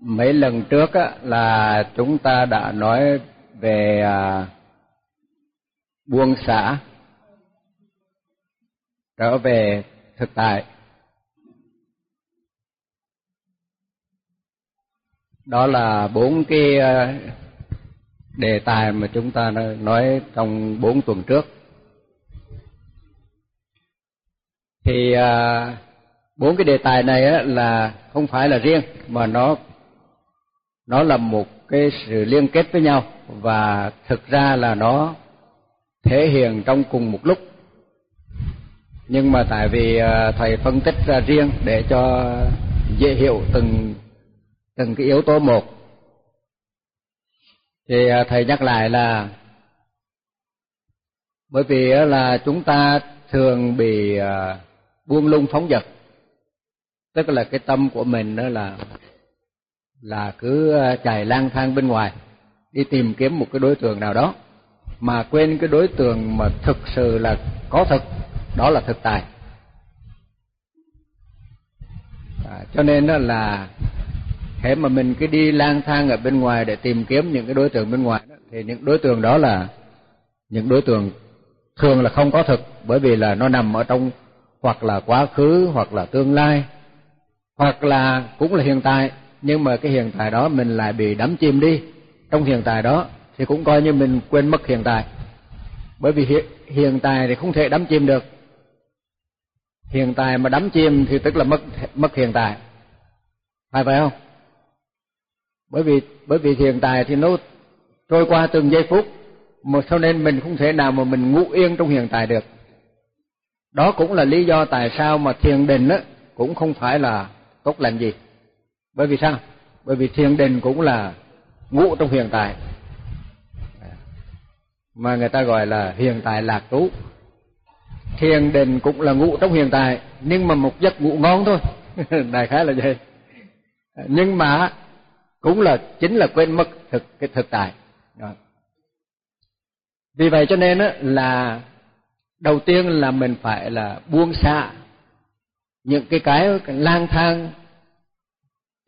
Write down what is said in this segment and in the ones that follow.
mấy lần trước á, là chúng ta đã nói về à, buông xả trở về thực tại. Đó là bốn cái à, đề tài mà chúng ta nói trong bốn tuần trước. Thì à, bốn cái đề tài này á, là không phải là riêng mà nó nó là một cái sự liên kết với nhau và thực ra là nó thể hiện trong cùng một lúc. Nhưng mà tại vì à, thầy phân tích ra riêng để cho dễ hiểu từng từng cái yếu tố một. Thì à, thầy nhắc lại là, bởi vì là chúng ta thường bị à, buông lung phóng dật tức là cái tâm của mình đó là là cứ ờ, chạy lang thang bên ngoài đi tìm kiếm một cái đối tượng nào đó mà quên cái đối tượng mà thực sự là có thực đó là thực tài. à, cho nên đó là thế mà mình cứ đi lang thang ở bên ngoài để tìm kiếm những cái đối tượng bên ngoài đó, thì những đối tượng đó là những đối tượng thường là không có thực bởi vì là nó nằm ở trong hoặc là quá khứ hoặc là tương lai hoặc là cũng là hiện tại nhưng mà cái hiện tại đó mình lại bị đắm chìm đi. Trong hiện tại đó thì cũng coi như mình quên mất hiện tại. Bởi vì hiện, hiện tại thì không thể đắm chìm được. Hiện tại mà đắm chìm thì tức là mất mất hiện tại. Phải phải không? Bởi vì bởi vì hiện tại thì nó trôi qua từng giây phút mà cho nên mình không thể nào mà mình ngủ yên trong hiện tại được. Đó cũng là lý do tại sao mà thiền định á cũng không phải là tốt lành gì bởi vì sao? Bởi vì thiền định cũng là ngụ trong hiện tại. Mà người ta gọi là hiện tại lạc trú. Thiền định cũng là ngủ trong hiện tại, nhưng mà một giấc ngủ ngon thôi. Đại khái là vậy. Nhưng mà cũng là, chính là quên mất thực, cái thực tại. Vì vậy cho nên á, là đầu tiên là mình phải là buông xả những cái cái lang thang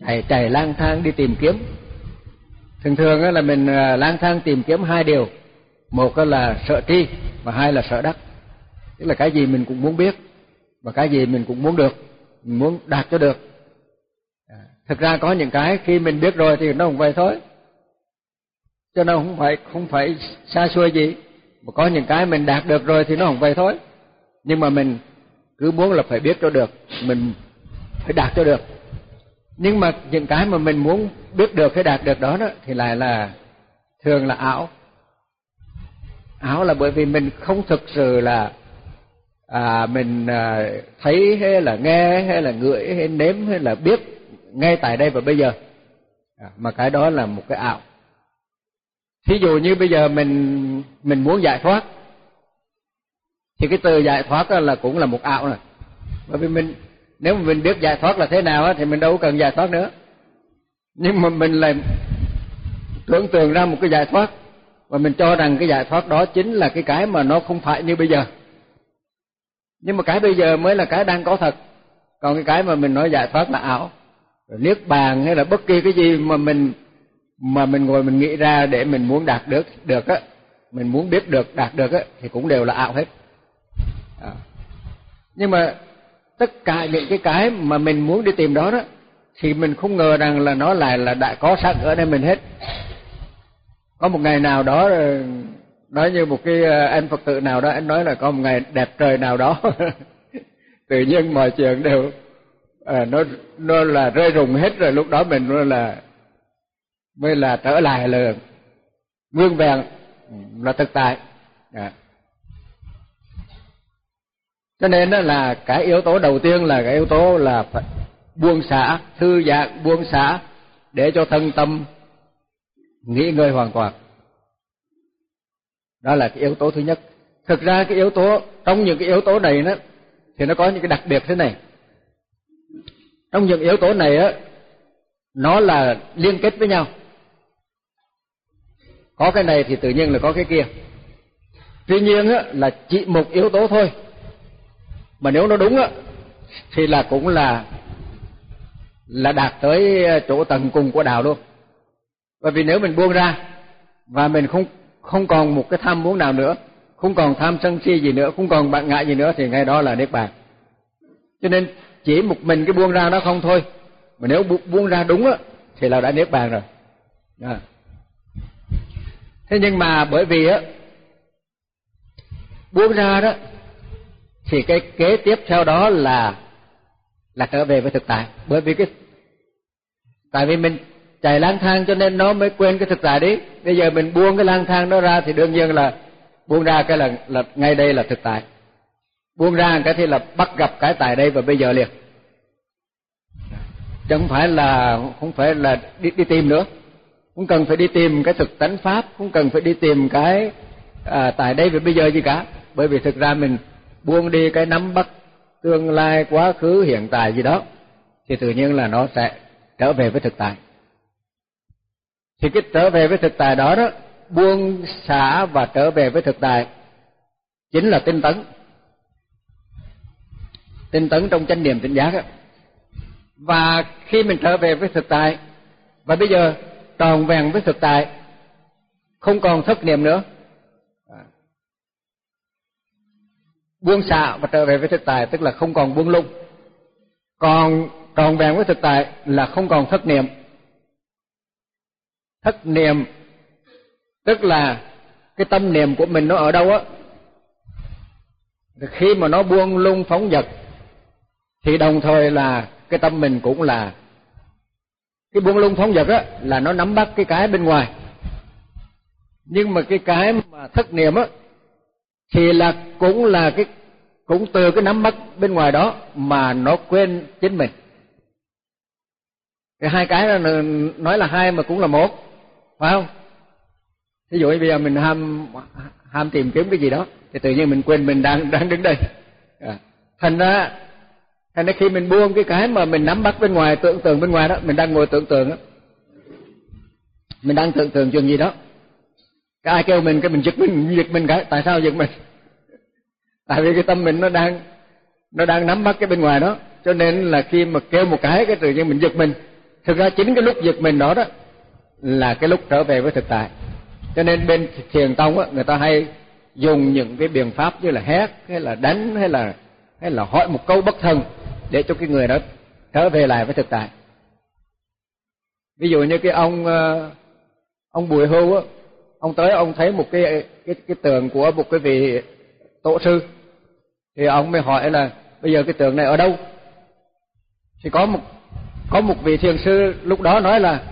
chạy chạy lang thang đi tìm kiếm. Thường thường là mình à, lang thang tìm kiếm hai điều. Một là sợ tri và hai là sợ đắc. Tức là cái gì mình cũng muốn biết và cái gì mình cũng muốn được, mình muốn đạt cho được. À, thực ra có những cái khi mình biết rồi thì nó không vậy thôi cho nên không phải không phải xa xôi gì. Mà có những cái mình đạt được rồi thì nó không vậy thôi nhưng mà mình cứ muốn là phải biết cho được, mình phải đạt cho được nhưng mà những cái mà mình muốn biết được hay đạt được đó đó thì lại là thường là ảo. Ảo là bởi vì mình không thực sự là à mình à, thấy hay là nghe hay là ngửi hay nếm hay là biết ngay tại đây và bây giờ. À, mà cái đó là một cái ảo. Thí dụ như bây giờ mình mình muốn giải thoát thì cái từ giải thoát là cũng là một ảo này bởi vì mình nếu mà mình biết giải thoát là thế nào thì mình đâu cần giải thoát nữa. Nhưng mà mình lại tưởng tượng ra một cái giải thoát. Và mình cho rằng cái giải thoát đó chính là cái cái mà nó không phải như bây giờ. Nhưng mà cái bây giờ mới là cái đang có thật. Còn cái cái mà mình nói giải thoát là ảo. Rồi niết bàn hay là bất kỳ cái gì mà mình mà mình ngồi mình nghĩ ra để mình muốn đạt được được á, mình muốn biết được, đạt được á, thì cũng đều là ảo hết. À. nhưng mà tất cả những cái cái mà mình muốn đi tìm đó đó thì mình không ngờ rằng là nó lại là đã có sẵn ở đây mình hết có một ngày nào đó ờ, nói như một cái ờ, anh phật tử nào đó anh nói là có một ngày đẹp trời nào đó tự nhiên mọi chuyện đều à, nó nó là rơi rụng hết rồi lúc đó mình nó là mới là trở lại là nguyên vẹn là thực tại à cho nên đó là cái yếu tố đầu tiên là cái yếu tố là phải buông xả, thư giãn, buông xả để cho thân tâm nghỉ ngơi hoàn toàn. Đó là cái yếu tố thứ nhất. Thực ra cái yếu tố, trong những cái yếu tố này đó, thì nó có những cái đặc biệt thế này. Trong những yếu tố này á, nó là liên kết với nhau. Có cái này thì tự nhiên là có cái kia. Tuy nhiên á, là chỉ một yếu tố thôi mà nếu nó đúng á, thì là cũng là là đạt tới ờ, chỗ tận cùng của đạo luôn. Bởi vì nếu mình buông ra và mình không không còn một cái tham muốn nào nữa, không còn tham sân si gì nữa, không còn bạn ngại gì nữa, thì ngay đó là niết bàn. Cho nên chỉ một mình cái buông ra đó không thôi. Mà nếu buông ra đúng á, thì là đã niết bàn rồi. À. thế nhưng mà bởi vì á, buông ra đó thì cái kế tiếp theo đó là là trở về với thực tại. Bởi vì cái tại vì mình chạy lang thang cho nên nó mới quên cái thực tại đấy. Bây giờ mình buông cái lang thang đó ra thì đương nhiên là buông ra cái là là ngay đây là thực tại. Buông ra cái thì là bắt gặp cái tại đây và bây giờ liền. Chứ không phải là không phải là đi đi tìm nữa. Không cần phải đi tìm cái thực tánh pháp không cần phải đi tìm cái à, tại đây và bây giờ gì cả. Bởi vì thực ra mình buông đi cái nắm bắt tương lai quá khứ, hiện tại gì đó, thì tự nhiên là nó sẽ trở về với thực tại thì cái trở về với thực tại đó đó, buông xả và trở về với thực tại chính là tinh tấn tinh tấn trong chánh niệm tỉnh giác đó. và khi mình trở về với thực tại, và bây giờ tròn vẹn với thực tại, không còn thất niệm nữa buông xả và trở về với thực tại, tức là không còn buông lung. Còn tròn vẹn với thực tại là không còn thất niệm. Thất niệm tức là cái tâm niệm của mình nó ở đâu á? Khi mà nó buông lung phóng dật, thì đồng thời là cái tâm mình cũng là cái buông lung phóng dật á, là nó nắm bắt cái cái bên ngoài. Nhưng mà cái cái mà thất niệm á thì là cũng là cái, cũng từ cái nắm bắt bên ngoài đó mà nó quên chính mình cái hai cái đó nói là hai mà cũng là một, phải không ví dụ như bây giờ mình ham ham tìm kiếm cái gì đó, thì tự nhiên mình quên mình đang đang đứng đây à. thành ra thành ra khi mình buông cái cái mà mình nắm bắt bên ngoài, tưởng tượng bên ngoài đó, mình đang ngồi tưởng tượng đó mình đang tưởng tượng chuyện gì đó cái ai kêu mình, cái mình giật mình giật mình cái tại sao giật mình? Tại vì cái tâm mình nó đang nó đang nắm bắt cái bên ngoài đó. Cho nên là khi mà kêu một cái cái tự nhiên mình giật mình. Thực ra chính cái lúc giật mình đó đó là cái lúc trở về với thực tại. Cho nên bên thiền tông á, người ta hay dùng những cái biện pháp như là hét, hay là đánh, hay là hay là hỏi một câu bất thần để cho cái người đó trở về lại với thực tại. Ví dụ như cái ông ờ, ông bùi hưu á ông tới, ông thấy một cái cái cái tượng của một cái vị tổ sư. Thì ông mới hỏi là, bây giờ cái tượng này ở đâu? Thì có một có một vị thiền sư lúc đó nói là,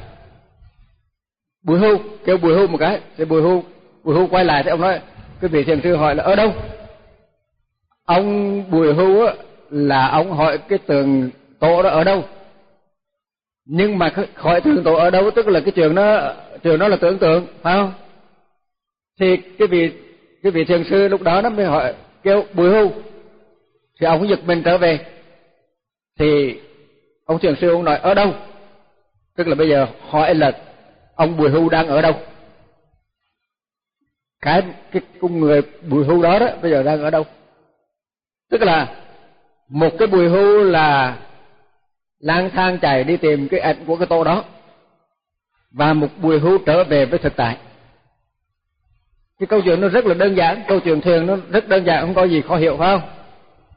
bùi hưu kêu bùi hưu một cái. Thì bùi hưu bùi hưu quay lại thì ông nói, cái vị thiền sư hỏi là, ở đâu? Ông bùi hưu á, là ông hỏi cái tượng tổ đó ở đâu. Nhưng mà hỏi tượng tổ ở đâu, tức là cái trường nó trường nó là tưởng tượng, phải không? Thì cái vị cái vị thiền sư lúc đó nó mới hỏi, kêu, bùi hưu, thì ông giật mình trở về. Thì ông thiền sư ông nói, ở đâu? Tức là bây giờ hỏi là, ông bùi hưu đang ở đâu? Cái cái con người bùi hưu đó đó, bây giờ đang ở đâu? Tức là một cái bùi hưu là lang thang chạy đi tìm cái ảnh của cái tô đó, và một bùi hưu trở về với thực tại cái câu chuyện nó rất là đơn giản, câu chuyện thiền nó rất đơn giản, không có gì khó hiểu, phải không?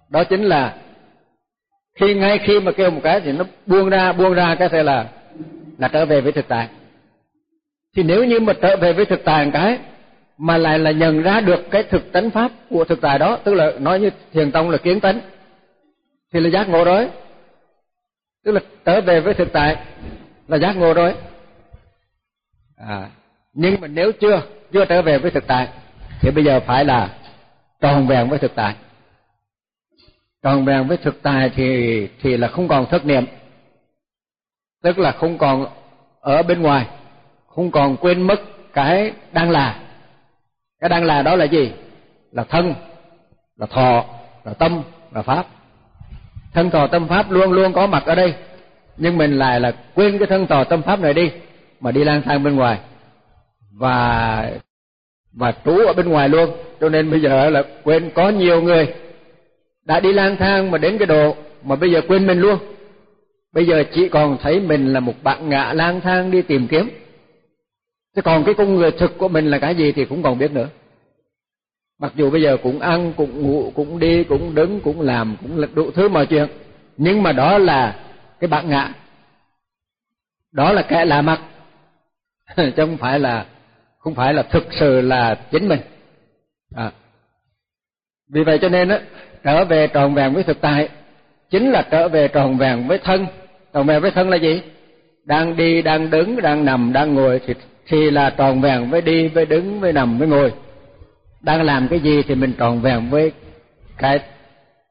Đó chính là khi ngay khi mà kêu một cái thì nó buông ra buông ra cái thế là là trở về với thực tại. Thì nếu như mà trở về với thực tại một cái, mà lại là nhận ra được cái thực tánh pháp của thực tại đó, tức là nói như thiền tông là kiến tánh, thì là giác ngộ rồi. Tức là trở về với thực tại là giác ngộ rồi. À nhưng mà nếu chưa chưa trở về với thực tại. Thì bây giờ phải là tròn vẹn với thực tại. Tròn vẹn với thực tại thì thì là không còn thất niệm. Tức là không còn ở bên ngoài. Không còn quên mất cái đang là. Cái đang là đó là gì? Là thân, là thọ, là tâm, là pháp. Thân thọ tâm pháp luôn luôn có mặt ở đây. Nhưng mình lại là quên cái thân thọ tâm pháp này đi, mà đi lang thang bên ngoài và và trú ở bên ngoài luôn. Cho nên bây giờ là quên có nhiều người đã đi lang thang mà đến cái độ mà bây giờ quên mình luôn. Bây giờ chỉ còn thấy mình là một bạn ngạ lang thang đi tìm kiếm. Chứ còn cái con người thực của mình là cái gì thì cũng còn biết nữa. Mặc dù bây giờ cũng ăn, cũng ngủ, cũng đi, cũng đứng, cũng làm, cũng là đủ thứ mọi chuyện. Nhưng mà đó là cái bạn ngạ đó là kẻ lạ mặt. Chứ không phải là không phải là thực sự là chính mình. À. vì vậy cho nên á, trở về tròn vẹn với thực tại, chính là trở về tròn vẹn với thân. Tròn vẹn với thân là gì? Đang đi, đang đứng, đang nằm, đang ngồi thì thì là tròn vẹn với đi, với đứng, với nằm, với ngồi. Đang làm cái gì thì mình tròn vẹn với cái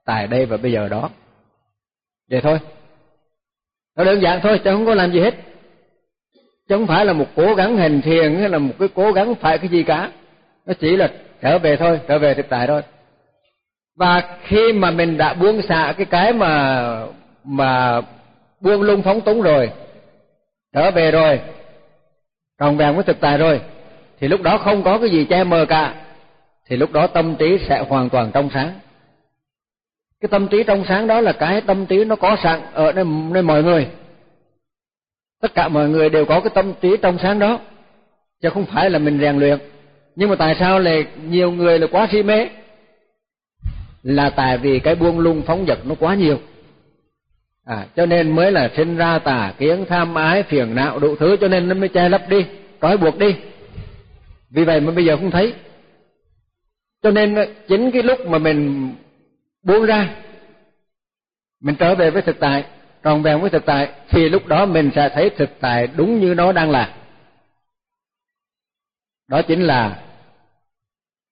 tại đây và bây giờ đó. Vậy thôi. Nó đơn giản thôi, chứ không có làm gì hết chứ không phải là một cố gắng hành thiền hay là một cái cố gắng phải cái gì cả. Nó chỉ là trở về thôi trở về thực tại thôi. Và khi mà mình đã buông xả cái cái mà mà buông lung phóng túng rồi trở về rồi tròn vẹn với thực tại rồi thì lúc đó không có cái gì che mờ cả thì lúc đó tâm trí sẽ hoàn toàn trong sáng. Cái tâm trí trong sáng đó là cái tâm trí nó có sẵn ở nơi, nơi mọi người tất cả mọi người đều có cái tâm trí trong sáng đó. Chứ không phải là mình rèn luyện. Nhưng mà tại sao lại nhiều người là quá si mê? Là tại vì cái buông lung phóng dật nó quá nhiều. À cho nên mới là sinh ra tà kiến, tham ái, phiền não đủ thứ, cho nên nó mới che lấp đi, trói buộc đi. Vì vậy mà bây giờ không thấy. Cho nên chính cái lúc mà mình buông ra, mình trở về với thực tại tròn vẹn với thực tại, thì lúc đó mình sẽ thấy thực tại đúng như nó đang là. Đó chính là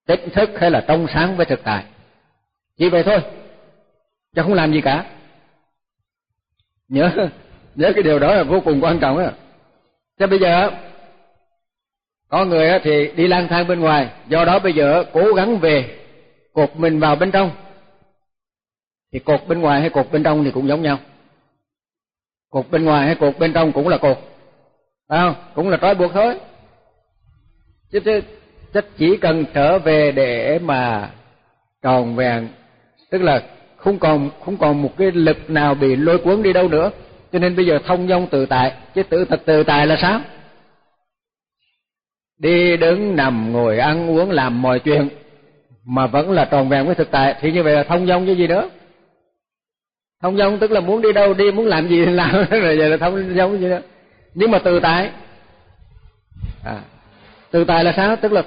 tỉnh thức hay là trong sáng với thực tại. Chỉ vậy thôi, chứ không làm gì cả. Nhớ nhớ cái điều đó là vô cùng quan trọng á. Chứ bây giờ, có người thì đi lang thang bên ngoài, do đó bây giờ cố gắng về cột mình vào bên trong. Thì cột bên ngoài hay cột bên trong thì cũng giống nhau cột bên ngoài hay cột bên trong cũng là cột phải không? Cũng là trói buộc thôi. Chứ chứ chỉ cần trở về để mà tròn vẹn. Tức là không còn không còn một cái lực nào bị lôi cuốn đi đâu nữa. Cho nên bây giờ thông dong tự tại. Chứ tự thật tự tại là sao? Đi đứng, nằm, ngồi, ăn, uống, làm mọi chuyện mà vẫn là tròn vẹn với thực tại. Thì như vậy là thông dong chứ gì nữa thông dong tức là muốn đi đâu đi muốn làm gì thì làm. Rồi vậy là thông dong vậy đó. Nhưng mà từ tại à, từ tại là sao? Tức là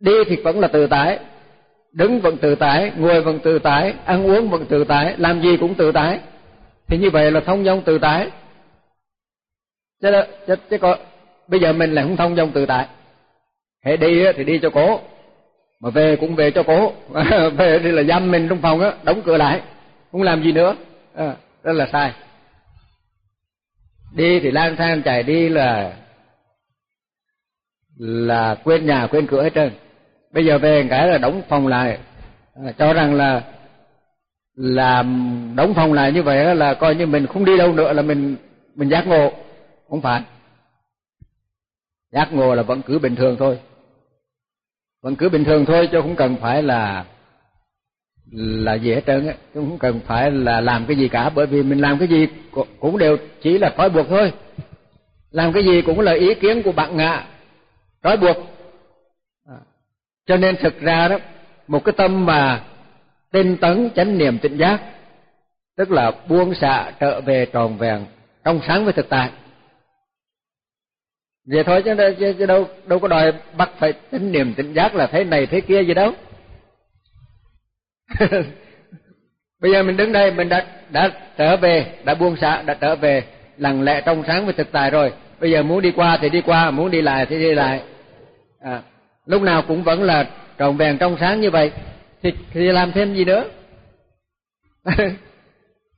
đi thì vẫn là từ tại đứng vẫn tự tại ngồi vẫn tự tại ăn uống vẫn tự tại làm gì cũng tự tại. Thì như vậy là thông dong tự tại. Chứ đó, chứ, chứ có bây giờ mình lại không thông dong tự tại. Hệ đi thì đi cho cố mà về cũng về cho cố về thì là giam mình trong phòng á đóng cửa lại không làm gì nữa. À, đó là sai. Đi thì lang thang chạy đi là là quên nhà quên cửa hết trơn. Bây giờ về cái là đóng phòng lại. À, cho rằng là làm đóng phòng lại như vậy là coi như mình không đi đâu nữa là mình mình giác ngộ. Không phải. Giác ngộ là vẫn cứ bình thường thôi. Vẫn cứ bình thường thôi chứ không cần phải là là gì hết trơn á chúng không cần phải là làm cái gì cả bởi vì mình làm cái gì cũng đều chỉ là trói buộc thôi. Làm cái gì cũng là ý kiến của bạn ngạ trói buộc. À, cho nên thực ra đó một cái tâm mà tinh tấn chánh niệm tỉnh giác tức là buông xả trở về tròn vẹn trong sáng với thực tại. Vậy thôi chứ, chứ đâu đâu có đòi bắt phải chánh niệm tỉnh giác là thế này thế kia gì đâu. bây giờ mình đứng đây mình đã đã trở về đã buông xả đã trở về lặng lẽ trong sáng với thực tại rồi. Bây giờ muốn đi qua thì đi qua muốn đi lại thì đi lại. À, lúc nào cũng vẫn là tròn vẹn trong sáng như vậy. Thì thì làm thêm gì nữa?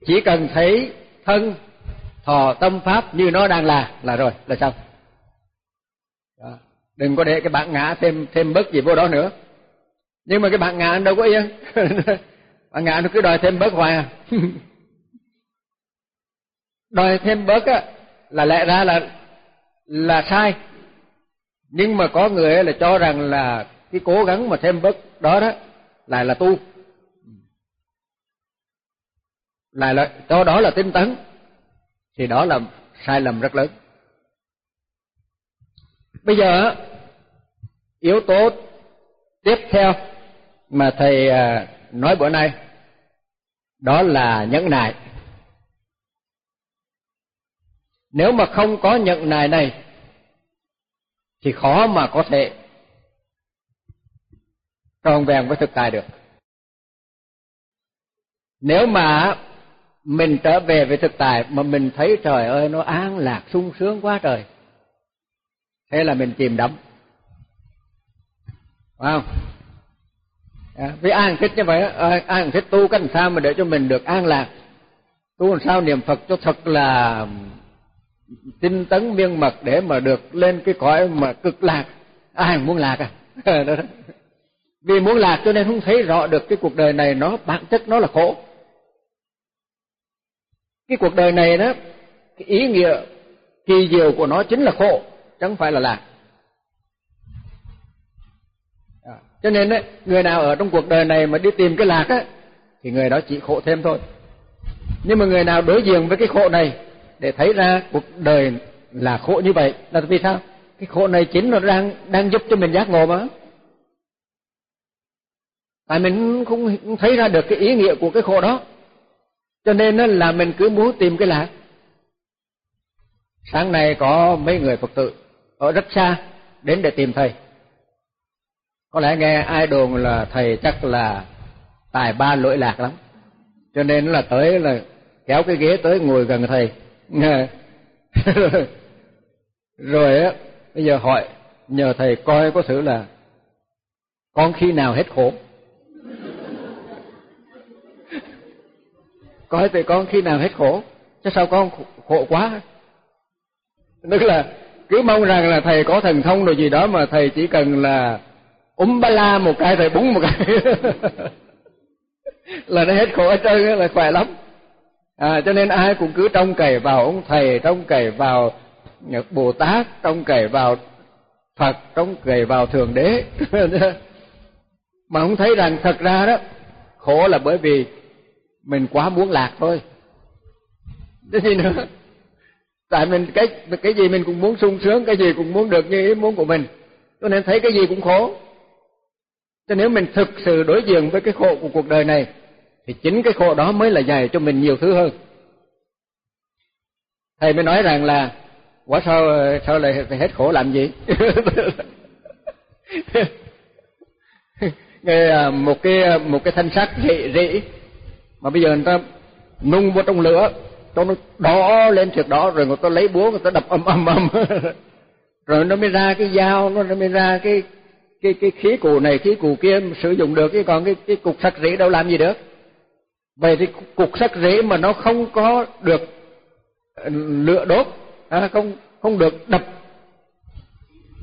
Chỉ cần thấy thân thọ tâm pháp như nó đang là là rồi là xong. Đó. đừng có để cái bản ngã thêm thêm bớt gì vô đó nữa nhưng mà cái bạn ngã đâu có yên bạn ngã nó cứ đòi thêm bớt hoài à. Đòi thêm bớt á, là lẽ ra là là sai. Nhưng mà có người là cho rằng là cái cố gắng mà thêm bớt đó đó, lại là tu. Lại là, cho đó là tinh tấn, thì đó là sai lầm rất lớn. Bây giờ yếu tố tiếp theo mà thầy à, nói bữa nay, đó là nhẫn nại. Nếu mà không có nhẫn nại này, thì khó mà có thể tròn vẹn với thực tại được. Nếu mà mình trở về với thực tại mà mình thấy trời ơi, nó an lạc, sung sướng quá trời, thế là mình chìm đắm. Phải không? À, vì an thích như vậy à, an thích tu cách sao mà để cho mình được an lạc? Tu làm sao niệm phật cho thật là tinh tấn miên mật để mà được lên cái cõi mà cực lạc? Ai muốn lạc à? Vì muốn lạc cho nên không thấy rõ được cái cuộc đời này nó bản chất nó là khổ. Cái cuộc đời này đó cái ý nghĩa kỳ diệu của nó chính là khổ chẳng phải là lạc à, cho nên đấy, người nào ở trong cuộc đời này mà đi tìm cái lạc á thì người đó chỉ khổ thêm thôi. Nhưng mà người nào đối diện với cái khổ này để thấy ra cuộc đời là khổ như vậy là vì sao? Cái khổ này chính nó đang đang giúp cho mình giác ngộ mà. Tại mình không thấy ra được cái ý nghĩa của cái khổ đó. Cho nên là mình cứ muốn tìm cái lạc. Sáng nay có mấy người phật tử ở rất xa đến để tìm thầy có lẽ nghe ai đồn là thầy chắc là tài ba lỗi lạc lắm. Cho nên là tới là kéo cái ghế tới ngồi gần thầy. Rồi á, bây giờ hỏi, nhờ thầy coi có thử là con khi nào hết khổ? Coi thầy con khi nào hết khổ? Chứ sao con khổ quá? Tức là cứ mong rằng là thầy có thần thông rồi gì đó mà thầy chỉ cần là úm ba la một cái thầy búng một cái. Là nó hết khổ hết trơn là khỏe lắm. À, cho nên ai cũng cứ trông cậy vào ông thầy trông cậy vào bồ tát trông cậy vào phật trông cậy vào thượng đế. Mà không thấy rằng thật ra đó khổ là bởi vì mình quá muốn lạc thôi. Cái gì nữa tại mình cái cái gì mình cũng muốn sung sướng cái gì cũng muốn được như ý muốn của mình. Cho nên thấy cái gì cũng khổ cho nếu mình thực sự đối diện với cái khổ của cuộc đời này, thì chính cái khổ đó mới là dạy cho mình nhiều thứ hơn. Thầy mới nói rằng là quả sao sao lại phải hết khổ làm gì? Nghe à, một cái à, một cái thanh sắt rỉ rỉ, mà bây giờ người ta nung vô trong lửa, cho nó đỏ lên thiệt đỏ rồi người ta lấy búa, người ta đập ầm ầm ầm. Rồi nó mới ra cái dao, nó mới ra cái cái cái khí cụ này khí cụ kia sử dụng được cái còn cái cái cục sắt rỉ đâu làm gì được? Vậy thì cục sắt rễ mà nó không có được ờ, lửa đốt à, không không được đập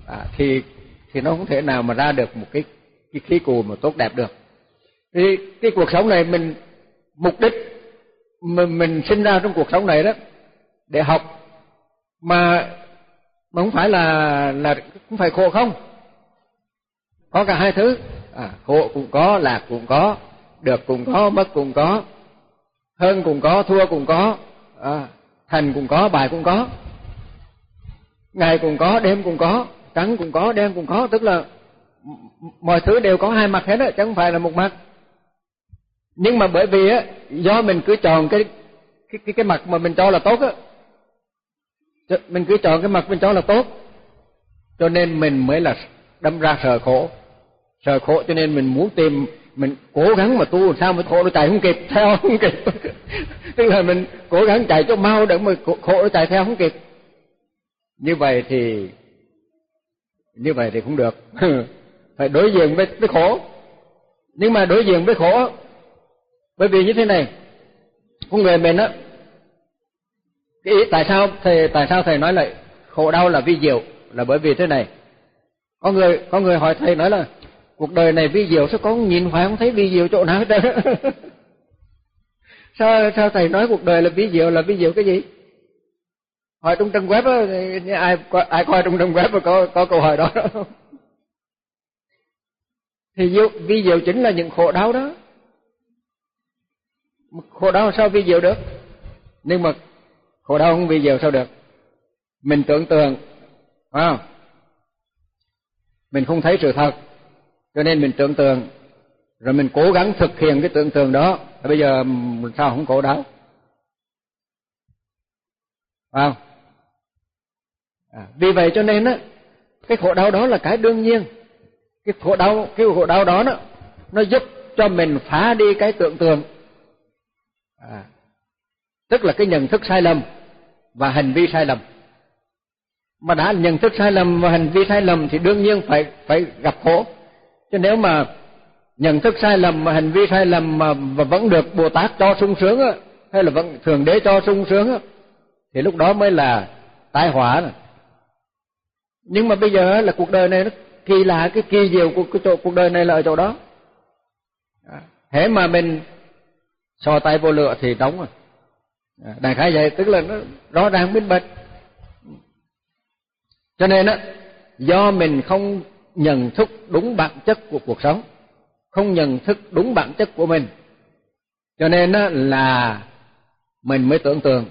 à, thì thì nó không thể nào mà ra được một cái cái khí cụ mà tốt đẹp được. Thì cái cuộc sống này mình mục đích mình mình sinh ra trong cuộc sống này đó để học mà mà không phải là là không phải khổ không? Có cả hai thứ à, khổ cũng có lạc cũng có được cũng có mất cũng có hơn cũng có thua cũng có à, thành cũng có bài cũng có ngày cũng có đêm cũng có trắng cũng có đen cũng có tức là mọi thứ đều có hai mặt hết á chứ không phải là một mặt nhưng mà bởi vì á do mình cứ chọn cái cái cái cái mặt mà mình cho là tốt á mình cứ chọn cái mặt mình cho là tốt cho nên mình mới là đâm ra sợ khổ sợ khổ cho nên mình muốn tìm, mình cố gắng mà tu, sao mà khổ nó chạy không kịp? Theo không kịp. Tức là mình cố gắng chạy cho mau để mà khổ nó chạy theo không kịp. Như vậy thì, như vậy thì không được. Phải đối diện với với khổ. Nhưng mà đối diện với khổ, bởi vì như thế này, con người mình á, cái ý tại sao thầy, tại sao thầy nói lại khổ đau là vi diệu? Là bởi vì thế này. Có người có người hỏi thầy nói là cuộc đời này vi diệu, sao con nhìn hoài không thấy vi diệu chỗ nào hết trơn sao sao thầy nói cuộc đời là vi diệu, là vi diệu cái gì? Hỏi trong trang web á ai ai coi trong trang web có có câu hỏi đó? Thì vi diệu chính là những khổ đau đó. Khổ đau sao vi diệu được? Nhưng mà khổ đau không vi diệu sao được? Mình tưởng tượng, phải không? Mình không thấy sự thật cho nên mình tưởng tượng rồi mình cố gắng thực hiện cái tưởng tượng đó bây giờ sao không khổ đau? Phải không? À, vì vậy cho nên á cái khổ đau đó là cái đương nhiên. Cái khổ đau cái khổ đau đó nó nó giúp cho mình phá đi cái tưởng tượng. À, tức là cái nhận thức sai lầm và hành vi sai lầm. Mà đã nhận thức sai lầm và hành vi sai lầm thì đương nhiên phải phải gặp khổ chứ nếu mà nhận thức sai lầm mà hành vi sai lầm mà và vẫn được Bồ Tát cho sung sướng á, hay là vẫn thường đế cho sung sướng á, thì lúc đó mới là tai họa nhưng mà bây giờ là cuộc đời này nó kỳ lạ, cái kỳ diệu của cái chỗ, cuộc đời này là ở chỗ đó. À, hễ mà mình so tay vô lựa thì đóng rồi. À, đại khái vậy, tức là nó rõ ràng minh bạch. Cho nên á, do mình không nhận thức đúng bản chất của cuộc sống, không nhận thức đúng bản chất của mình. Cho nên là mình mới tưởng tượng.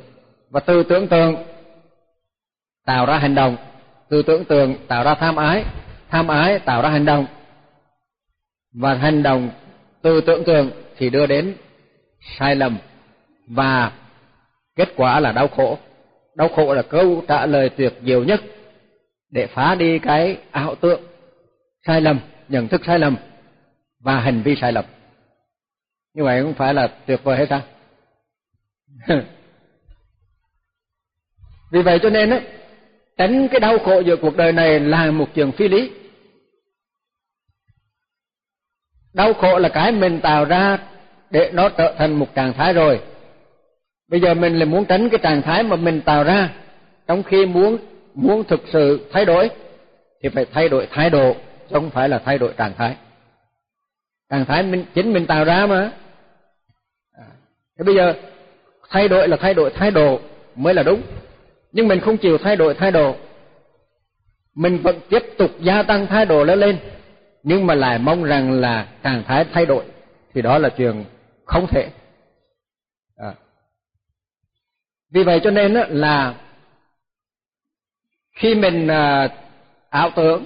Và từ tưởng tượng tạo ra hành động, từ tưởng tượng tạo ra tham ái tham ái tạo ra hành động. Và hành động từ tưởng tượng thì đưa đến sai lầm và kết quả là đau khổ. Đau khổ là câu trả lời tuyệt diệu nhất để phá đi cái ảo tưởng sai lầm, nhận thức sai lầm và hành vi sai lầm. Như vậy không phải là tuyệt vời hay sao? Vì vậy cho nên á tránh cái đau khổ giữa cuộc đời này là một chuyện phi lý. Đau khổ là cái mình tạo ra để nó trở thành một trạng thái rồi. Bây giờ mình lại muốn tránh cái trạng thái mà mình tạo ra, trong khi muốn muốn thực sự thay đổi, thì phải thay đổi thái độ chứ không phải là thay đổi trạng thái. Trạng thái mình, chính mình tạo ra mà. À, thế bây giờ, thay đổi là thay đổi thái độ mới là đúng. Nhưng mình không chịu thay đổi thái độ. Mình vẫn tiếp tục gia tăng thái độ lên lên. Nhưng mà lại mong rằng là trạng thái thay đổi, thì đó là chuyện không thể. À. vì vậy cho nên là khi mình à, ảo tưởng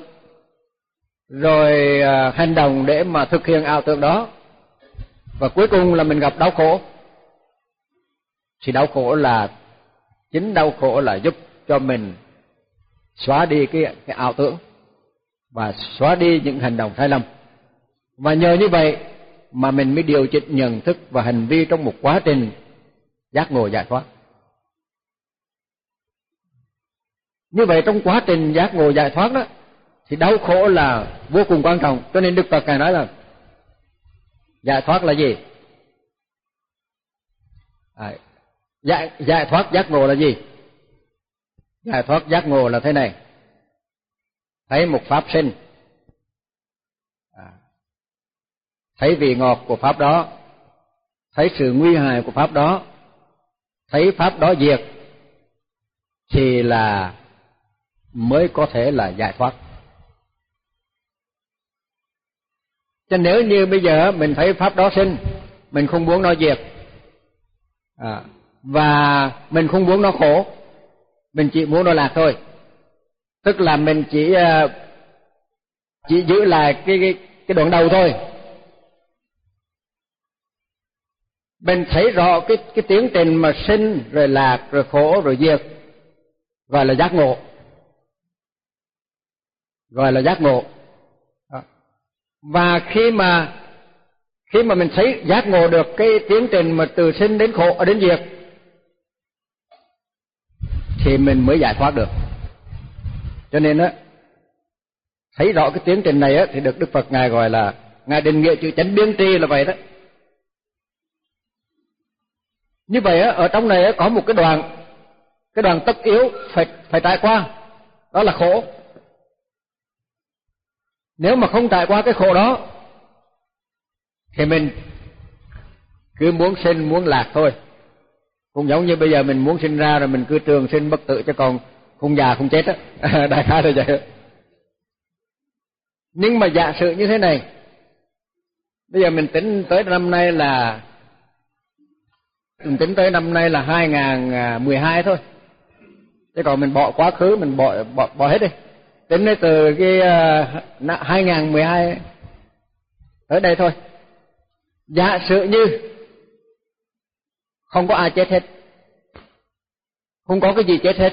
rồi à, hành động để mà thực hiện ảo tưởng đó. Và cuối cùng là mình gặp đau khổ. Thì đau khổ là, chính đau khổ là giúp cho mình xóa đi cái cái ảo tưởng và xóa đi những hành động sai lầm. Và nhờ như vậy mà mình mới điều chỉnh nhận thức và hành vi trong một quá trình giác ngộ giải thoát. Như vậy trong quá trình giác ngộ giải thoát đó thì đau khổ là vô cùng quan trọng. Cho nên đức phật ngài nói là giải thoát là gì? À, giải giải thoát giác ngộ là gì? Giải thoát giác ngộ là thế này. Thấy một pháp sinh. À, thấy vị ngọt của pháp đó. Thấy sự nguy hại của pháp đó. Thấy pháp đó diệt. Thì là mới có thể là giải thoát. Cho nếu như bây giờ mình thấy pháp đó sinh mình không muốn nó diệt. À, và mình không muốn nó khổ mình chỉ muốn nó lạc thôi. Tức là mình chỉ à, chỉ giữ lại cái cái, cái đoạn đầu thôi. Mình thấy rõ cái cái tiến trình mà sinh rồi lạc rồi khổ rồi diệt gọi là giác ngộ. Gọi là giác ngộ và khi mà khi mà mình thấy giác ngộ được cái tiến trình mà từ sinh đến khổ đến diệt, thì mình mới giải thoát được. Cho nên á, thấy rõ cái tiến trình này á, thì được đức phật ngài gọi là ngài định nghĩa chữ chánh biến tri là vậy đó. Như vậy á, ở trong này á, có một cái đoàn cái đoàn tất yếu phải phải trải qua, đó là khổ nếu mà không trải qua cái khổ đó thì mình cứ muốn sinh muốn lạc thôi. Cũng giống như bây giờ mình muốn sinh ra rồi mình cứ trường sinh bất tử cho còn không già không chết á. Đại khái là vậy. Nhưng mà giả sử như thế này bây giờ mình tính tới năm nay là mình tính tới năm nay là 2012 thôi. Thế còn mình bỏ quá khứ mình bỏ bỏ, bỏ hết đi tính đến từ cái ờ, uh, 2012 tới đây thôi. Giả sử như không có ai chết hết không có cái gì chết hết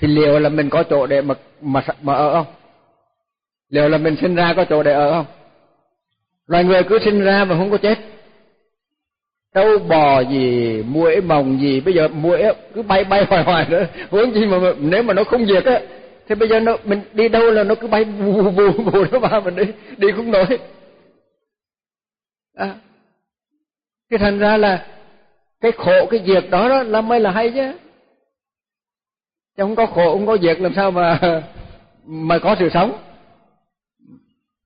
thì liệu là mình có chỗ để mà mà mà ở không? Liệu là mình sinh ra có chỗ để ở không? Loài người cứ sinh ra mà không có chết trâu bò gì muỗi mồng gì bây giờ muỗi cứ bay bay hoài hoài nữa. Huống chi mà nếu mà nó không diệt á thì bây giờ nó mình đi đâu là nó cứ bay vù vù vù nó vào mình đi đi không nổi. À, cái thành ra là cái khổ cái diệt đó đó là mới là hay chứ. Chứ không có khổ không có diệt làm sao mà mà có sự sống.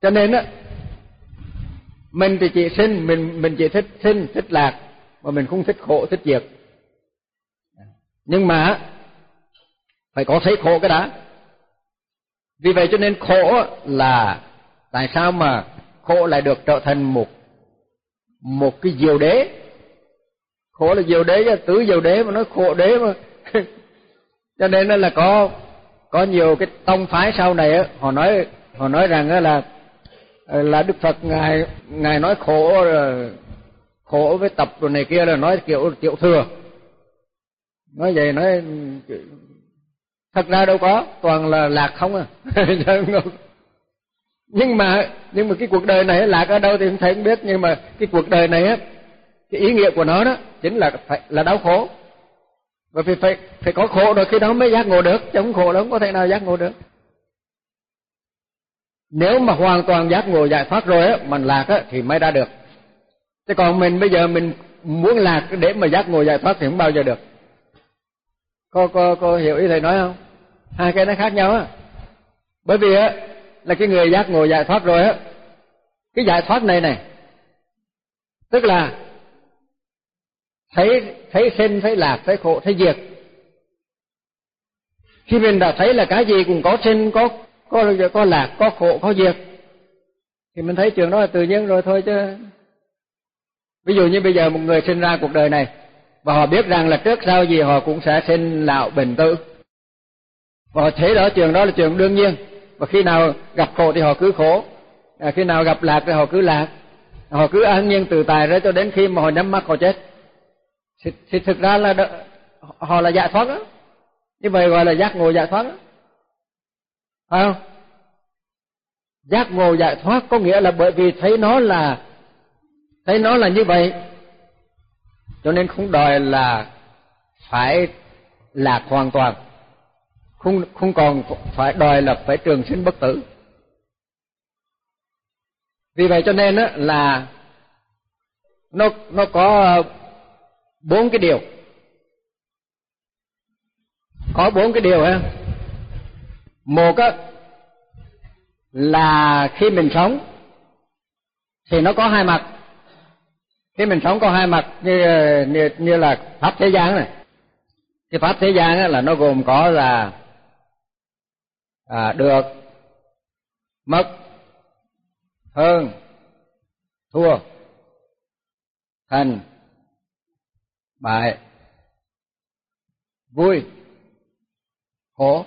Cho nên á mình thì chỉ sinh, mình mình chỉ thích sinh, thích lạc, mà mình không thích khổ, thích diệt. Nhưng mà phải có thấy khổ cái đã. Vì vậy cho nên khổ là tại sao mà khổ lại được trở thành một một cái diều đế? Khổ là diều đế chứ tứ diều đế mà nói khổ đế mà. Cho nên là có có nhiều cái tông phái sau này họ nói họ nói rằng là Ờ, là Đức Phật, ngài ngài nói khổ ờ, khổ với tập rồi này kia là nói kiểu tiểu thừa. Nói vậy nói thật ra đâu có, toàn là lạc không à. Dạ, nhưng mà nhưng mà cái cuộc đời này lạc ở đâu thì không thấy không biết, nhưng mà cái cuộc đời này á, cái ý nghĩa của nó đó, chính là phải, là đau khổ. Và phải phải phải có khổ rồi khi đó mới giác ngộ được, chứ không khổ đâu không có thể nào giác ngộ được nếu mà hoàn toàn giác ngộ giải thoát rồi á mình lạc á, thì mới ra được. Chứ còn mình bây giờ mình muốn lạc để mà giác ngộ giải thoát thì không bao giờ được. Có có có hiểu ý thầy nói không? Hai cái nó khác nhau á. Bởi vì á, là cái người giác ngộ giải thoát rồi á, cái giải thoát này này, tức là thấy thấy sinh, thấy lạc, thấy khổ, thấy diệt. Khi mình đã thấy là cái gì cũng có sinh, có có có lạc có khổ có diệt thì mình thấy trường đó là tự nhiên rồi thôi chứ. Ví dụ như bây giờ một người sinh ra cuộc đời này và họ biết rằng là trước sau gì họ cũng sẽ sinh lão bệnh tử. Và họ thấy đó trường đó là trường đương nhiên. Và khi nào gặp khổ thì họ cứ khổ. À, khi nào gặp lạc thì họ cứ lạc. Họ cứ an nhiên tự tài ra cho đến khi mà họ nhắm mắt họ chết. Thì, thì thực ra là đ... họ là giải thoát đó như vậy gọi là giác ngộ giải thoát đó phải không? Giác ngộ giải thoát có nghĩa là bởi vì thấy nó là, thấy nó là như vậy, cho nên không đòi là phải lạc hoàn toàn. Không không còn phải đòi là phải trường sinh bất tử. Vì vậy cho nên á, là nó nó có bốn cái điều. Có bốn cái điều ha một á là khi mình sống thì nó có hai mặt. Khi mình sống có hai mặt như như, như là pháp thế gian này. Cái pháp thế gian á, là nó gồm có là à, được mất hơn thua thành bại vui khổ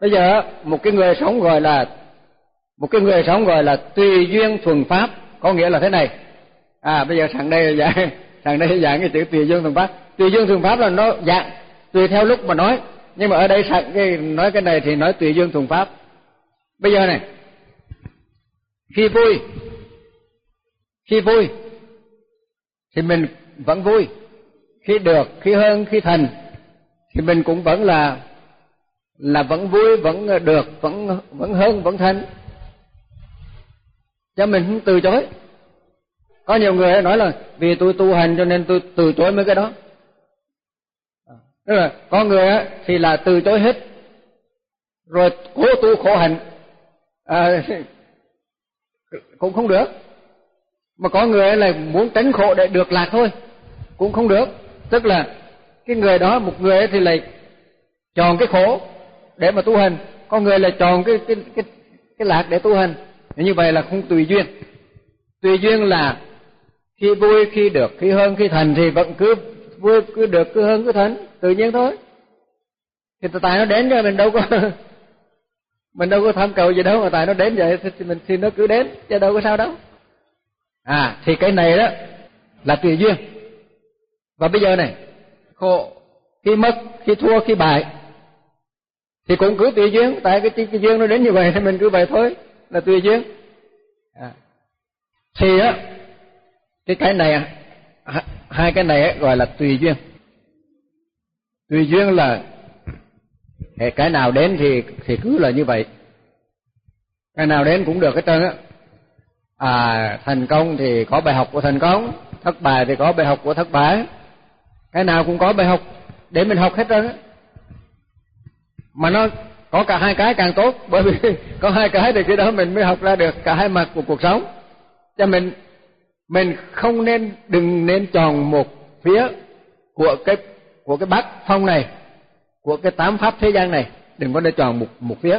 Bây giờ một cái người sống gọi là, một cái người sống gọi là tùy duyên thuần pháp, có nghĩa là thế này. À bây giờ thằng đây dạng thằng đây dạng cái chữ tùy duyên thuần pháp. Tùy duyên thuần pháp là nó dạng tùy theo lúc mà nói. Nhưng mà ở đây sẵn cái, nói cái này thì nói tùy duyên thuần pháp. Bây giờ này, khi vui khi vui, thì mình vẫn vui. Khi được, khi hơn, khi thành, thì mình cũng vẫn là là vẫn vui vẫn được vẫn vẫn hơn vẫn thanh cho mình không từ chối. Có nhiều người nói là vì tôi tu hành cho nên tôi từ chối mấy cái đó. Tức là có người thì là từ chối hết. Rồi cố tu khổ hạnh. À, cũng không được. Mà có người là muốn tránh khổ để được lạc thôi. Cũng không được. Tức là cái người đó một người thì lại chọn cái khổ để mà tu hành. Con người là chọn cái cái cái cái lạc để tu hành. Như vậy là không tùy duyên. Tùy duyên là khi vui, khi được, khi hơn, khi thành thì vẫn cứ vui, cứ được, cứ hơn, cứ thành. Tự nhiên thôi. Thì tại nó đến cho mình đâu có mình đâu có tham cầu gì đâu, mà tại nó đến vậy thì mình xin nó cứ đến, chứ đâu có sao đâu. À thì cái này đó là tùy duyên. Và bây giờ này, khổ, khi mất, khi thua, khi bại thì cũng cứ tùy duyên tại cái, cái, cái duyên nó đến như vậy thì mình cứ vậy thôi là tùy duyên. À. thì á cái cái này hai cái này gọi là tùy duyên. Tùy duyên là cái nào đến thì thì cứ là như vậy. Cái nào đến cũng được hết trơn á. À thành công thì có bài học của thành công thất bại thì có bài học của thất bại. Cái nào cũng có bài học để mình học hết trơn á mà nó có cả hai cái càng tốt, bởi vì có hai cái thì khi đó mình mới học ra được cả hai mặt của cuộc sống. Cho mình mình không nên, đừng nên chọn một phía của cái của cái bát phong này, của cái tám pháp thế gian này. Đừng có để chọn một một phía.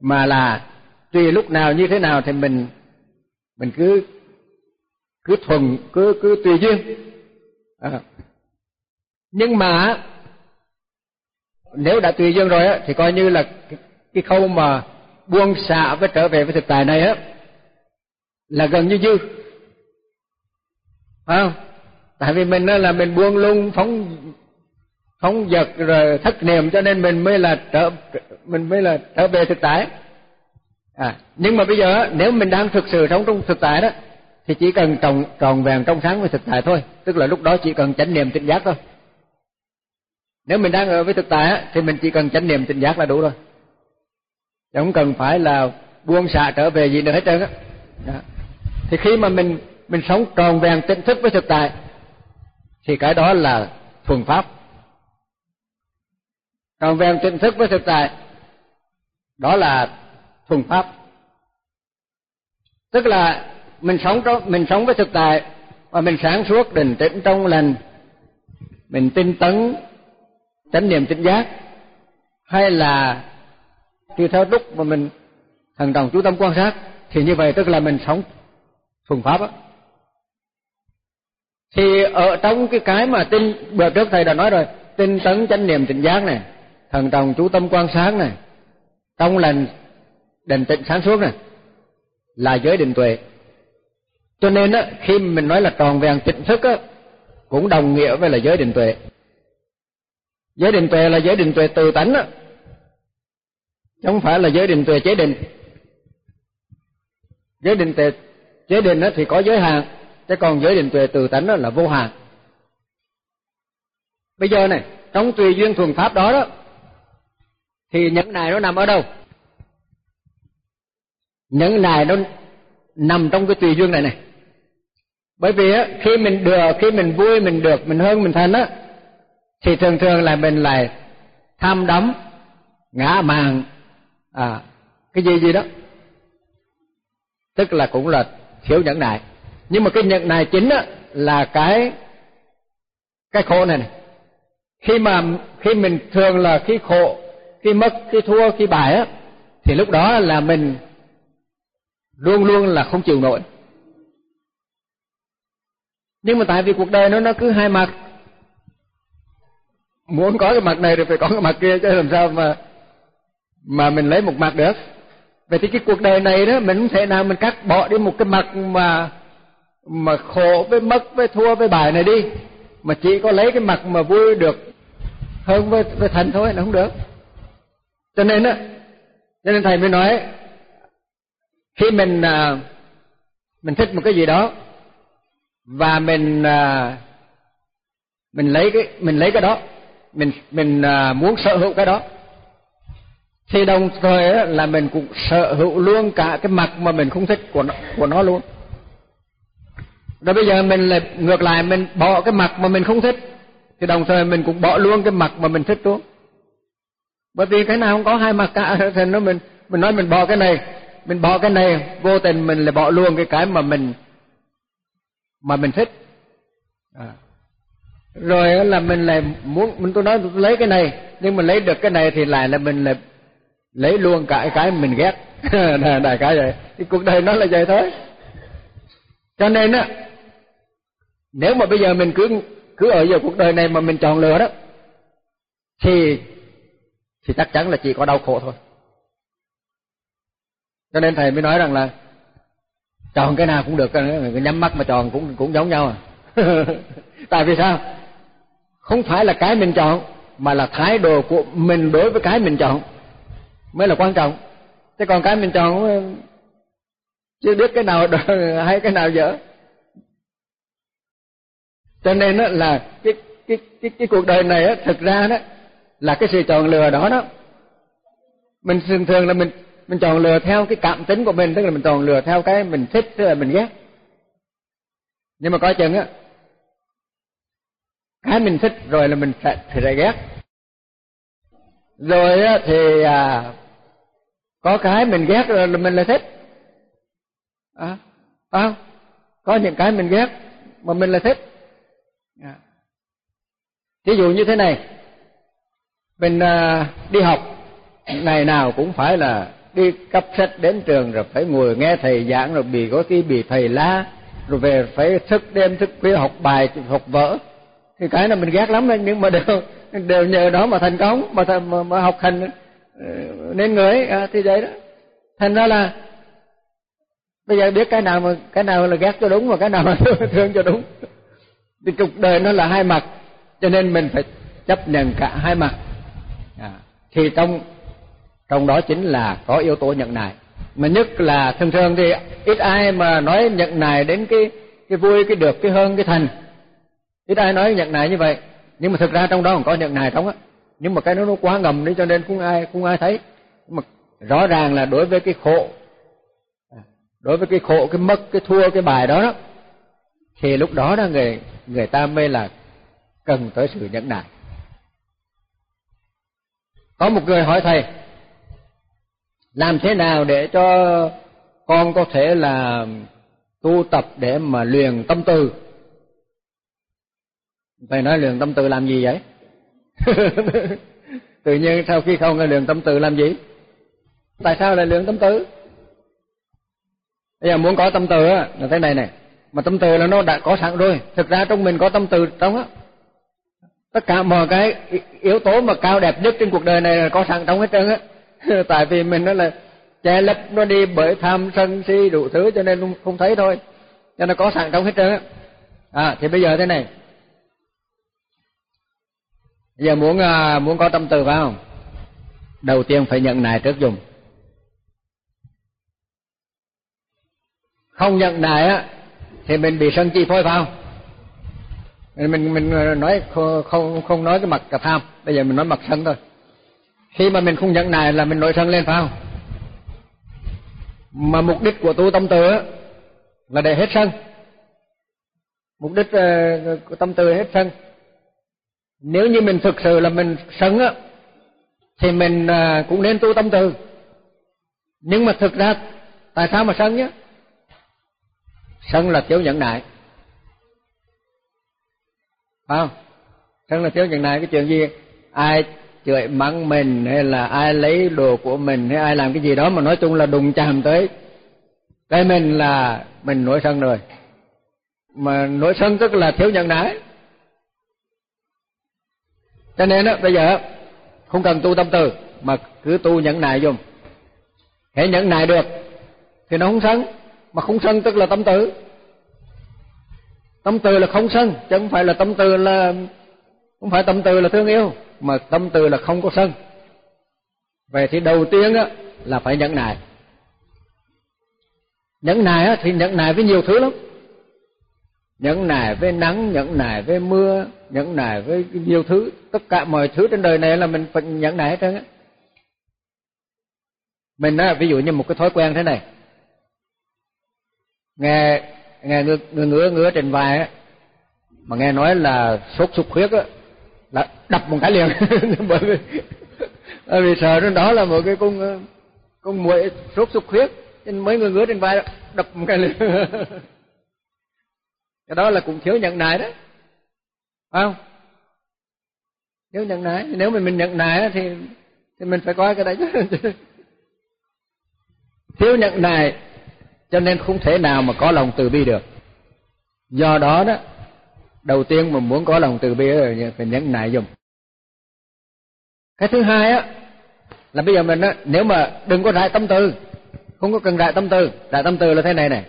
Mà là tùy lúc nào như thế nào thì mình mình cứ cứ thuần, cứ cứ tùy duyên. À. nhưng mà nếu đã tùy duyên rồi á thì coi như là cái, cái khâu mà buông xả với trở về với thực tại này á là gần như dư. Phải không? Tại vì mình là mình buông lung phóng phóng dật rồi thất niệm cho nên mình mới là trở mình mới là trở về thực tại. À nhưng mà bây giờ nếu mình đang thực sự sống trong thực tại đó thì chỉ cần tròn tròn vẹn trong sáng với thực tại thôi. Tức là lúc đó chỉ cần chánh niệm tỉnh giác thôi nếu mình đang ở với thực tại thì mình chỉ cần chánh niệm tỉnh giác là đủ rồi. Chứ không cần phải là buông xả trở về gì nữa hết trơn á. Thì khi mà mình mình sống tròn vẹn tỉnh thức với thực tại, thì cái đó là thuần pháp. Tròn vẹn tỉnh thức với thực tại, đó là thuần pháp. Tức là mình sống trong, mình sống với thực tại và mình sáng suốt, định tĩnh trong lành, mình tinh tấn chánh niệm tỉnh giác, hay là tùy theo lúc mà mình thần đồng chú tâm quan sát, thì như vậy tức là mình sống thuần pháp á. Thì ở trong cái cái mà tin, bữa trước thầy đã nói rồi, tinh tấn chánh niệm tỉnh giác này thần đồng chú tâm quan sát này, trong lành định tĩnh sáng suốt này, là giới định tuệ. Cho nên á, khi mình nói là tròn vẹn tỉnh thức á, cũng đồng nghĩa với là giới định tuệ giới định tuệ là giới định tuệ từ tánh á. Chứ không phải là giới định tuệ chế định. Giới định tuệ chế định á thì có giới hạn, chứ còn giới định tuệ từ tánh đó là vô hạn. Bây giờ này, trong tùy duyên thuần pháp đó đó, thì những này nó nằm ở đâu? Những này nó nằm trong cái tùy duyên này này. Bởi vì á, khi mình được, khi mình vui, mình được, mình hơn, mình thành á thì thường thường là mình lại tham đắm, ngã màng à cái gì gì đó. Tức là cũng là thiếu nhẫn nại. Nhưng mà cái nhẫn nại chính á, là cái cái khổ này này khi mà, khi mình thường là khi khổ, khi mất, khi thua, khi bại á, thì lúc đó là mình luôn luôn là không chịu nổi. Nhưng mà tại vì cuộc đời nó nó cứ hai mặt muốn có cái mặt này thì phải có cái mặt kia chứ làm sao mà mà mình lấy một mặt được. Vậy thì cái cuộc đời này đó mình không thể nào mình cắt bỏ đi một cái mặt mà mà khổ với mất với thua với bài này đi. Mà chỉ có lấy cái mặt mà vui được hơn với với thành thôi là không được. Cho nên á cho nên thầy mới nói khi mình à, mình thích một cái gì đó và mình à, mình lấy cái mình lấy cái đó mình mình à, muốn sở hữu cái đó. Thì đồng thời là mình cũng sở hữu luôn cả cái mặt mà mình không thích của nó, của nó luôn. Rồi bây giờ mình lại ngược lại mình bỏ cái mặt mà mình không thích thì đồng thời mình cũng bỏ luôn cái mặt mà mình thích luôn. Bởi vì cái nào không có hai mặt cả thì nó mình mình nói mình bỏ cái này mình bỏ cái này vô tình mình lại bỏ luôn cái cái mà mình mà mình thích. À rồi là mình lại muốn mình tôi nói tôi lấy cái này nhưng mà lấy được cái này thì lại là mình lại lấy luôn cả cái mình ghét. Đại, đại cái vậy. Thì cuộc đời nó là vậy thôi. Cho nên á nếu mà bây giờ mình cứ cứ ở vào cuộc đời này mà mình chọn lựa đó thì thì chắc chắn là chỉ có đau khổ thôi. Cho nên thầy mới nói rằng là chọn cái nào cũng được cái nhắm mắt mà chọn cũng cũng giống nhau à. Tại vì sao? Không phải là cái mình chọn, mà là thái độ của mình đối với cái mình chọn. Mới là quan trọng. Thế còn cái mình chọn ừ, chưa biết cái nào hay cái nào dở. Cho nên đó là cái cái cái cái cuộc đời này á, thực ra đó là cái sự chọn lựa đó đó. Mình thường thường là mình mình chọn lựa theo cái cảm tính của mình, tức là mình chọn lựa theo cái mình thích, tức là mình ghét. Nhưng mà coi chừng á cái mình thích rồi là mình sẽ thì lại ghét. Rồi thì à, có cái mình ghét rồi là mình lại thích. À, à, có những cái mình ghét mà mình lại thích. À. ví dụ như thế này. Mình à, đi học ngày nào cũng phải là đi cấp sách đến trường rồi phải ngồi nghe thầy giảng rồi bị có khi bị thầy la rồi về phải thức đêm thức khuya học bài học vở thì cái là mình ghét lắm đấy nhưng mà đều đều nhờ đó mà thành công mà mà, mà học hành ờ, nên người à, thì vậy đó. Thành ra là bây giờ biết cái nào mà cái nào là ghét cho đúng và cái nào là thương cho đúng. Thì cuộc đời nó là hai mặt cho nên mình phải chấp nhận cả hai mặt. À, thì trong trong đó chính là có yếu tố nhận nại mà nhất là thường thường thì ít ai mà nói nhận nại đến cái cái vui cái được cái hơn cái thành ít ai nói nhận này như vậy. Nhưng mà thực ra trong đó còn có nhận này trong á. Nhưng mà cái nó nó quá ngầm đi cho nên không ai không ai thấy. Mà rõ ràng là đối với cái khổ à, đối với cái khổ, cái mất, cái thua, cái bài đó đó, thì lúc đó là người người ta mới là cần tới sự nhẫn nại. Có một người hỏi thầy, làm thế nào để cho con có thể là tu tập để mà luyện tâm tư? Thầy nói luyện tâm tư làm gì vậy? Tự nhiên sau khi không luyện tâm tư làm gì? Tại sao lại luyện tâm tư bây giờ muốn có tâm từ á, là thế này này. Mà tâm từ là nó đã có sẵn rồi. Thực ra trong mình có tâm từ trong á. Tất cả mọi cái yếu tố mà cao đẹp nhất trên cuộc đời này là có sẵn trong hết trơn á. Tại vì mình nó là che lấp, nó đi bởi tham sân si đủ thứ cho nên không thấy thôi. Cho nên có sẵn trong hết trơn á. À thì bây giờ thế này giờ muốn à, muốn có tâm từ phải không? Đầu tiên phải nhận nài trước dùng. Không nhận nài á, thì mình bị sân chi phối phải không? Mình mình à, nói không không nói cái mặt cà tham bây giờ mình nói mặt sân thôi. Khi mà mình không nhận nài là mình nổi sân lên phải không? Mà mục đích của tu tâm từ là để hết sân. Mục đích của tâm từ hết sân nếu như mình thực sự là mình sân á, thì mình à, cũng nên tu tâm từ. Nhưng mà thực ra, tại sao mà sân nhá? Sân là thiếu nhẫn nại phải không? Sân là thiếu nhẫn nại cái chuyện gì? Ai chửi mắng mình, hay là ai lấy đồ của mình, hay ai làm cái gì đó mà nói chung là đùng chạm tới. Cái mình là mình nổi sân rồi. Mà nổi sân tức là thiếu nhận nại cho nên đó bây giờ không cần tu tâm từ, mà cứ tu nhẫn nại dùng hãy nhẫn nại được, thì nó không sân. Mà không sân tức là tâm từ. Tâm từ là không sân, chứ không phải là tâm từ là, không phải tâm từ là thương yêu, mà tâm từ là không có sân. Vậy thì đầu tiên á, là phải nhẫn nại. Nhẫn nại á, thì nhẫn nại với nhiều thứ lắm nhẫn nại với nắng nhẫn nại với mưa nhẫn nại với nhiều thứ. Tất cả mọi thứ trên đời này là mình phải nhẫn nại hết trơn á. Mình á ví dụ như một cái thói quen thế này. Nghe nghe ngứa ngứa ngứa, ngứa trên vai á mà nghe nói là sốt xuất huyết á là đập một cái liền. Bởi vì bởi vì sợ nó đó là một cái con con muỗi sốt xuất huyết nên mấy người ngứa trên vai đập một cái liền. cái đó là cũng thiếu nhận nại đó. Phải không? Thiếu nhận nại. Nếu mà mình nhận nại thì thì mình phải coi cái đấy. Chứ thiếu nhận nại, cho nên không thể nào mà có lòng từ bi được. Do đó đó, đầu tiên mà muốn có lòng từ bi thì phải nhẫn nại dùng. Cái thứ hai á, là bây giờ mình á, nếu mà đừng có đại tâm tư không có cần đại tâm tư đại tâm tư là thế này này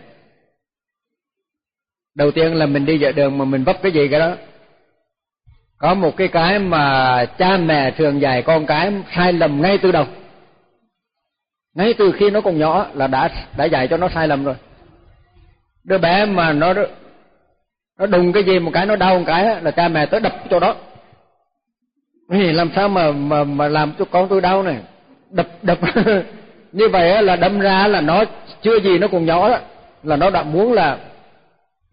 đầu tiên là mình đi dạo đường mà mình vấp cái gì cái đó. Có một cái cái mà cha mẹ thường dạy con cái sai lầm ngay từ đầu. Ngay từ khi nó còn nhỏ là đã đã dạy cho nó sai lầm rồi. Đứa bé mà nó nó đùng cái gì một cái, nó đau một cái là cha mẹ tới đập cho đó. Thì làm sao mà mà mà làm cho con tôi đau này? Đập đập. Như vậy là đâm ra là nó chưa gì nó còn nhỏ đó là nó đã muốn là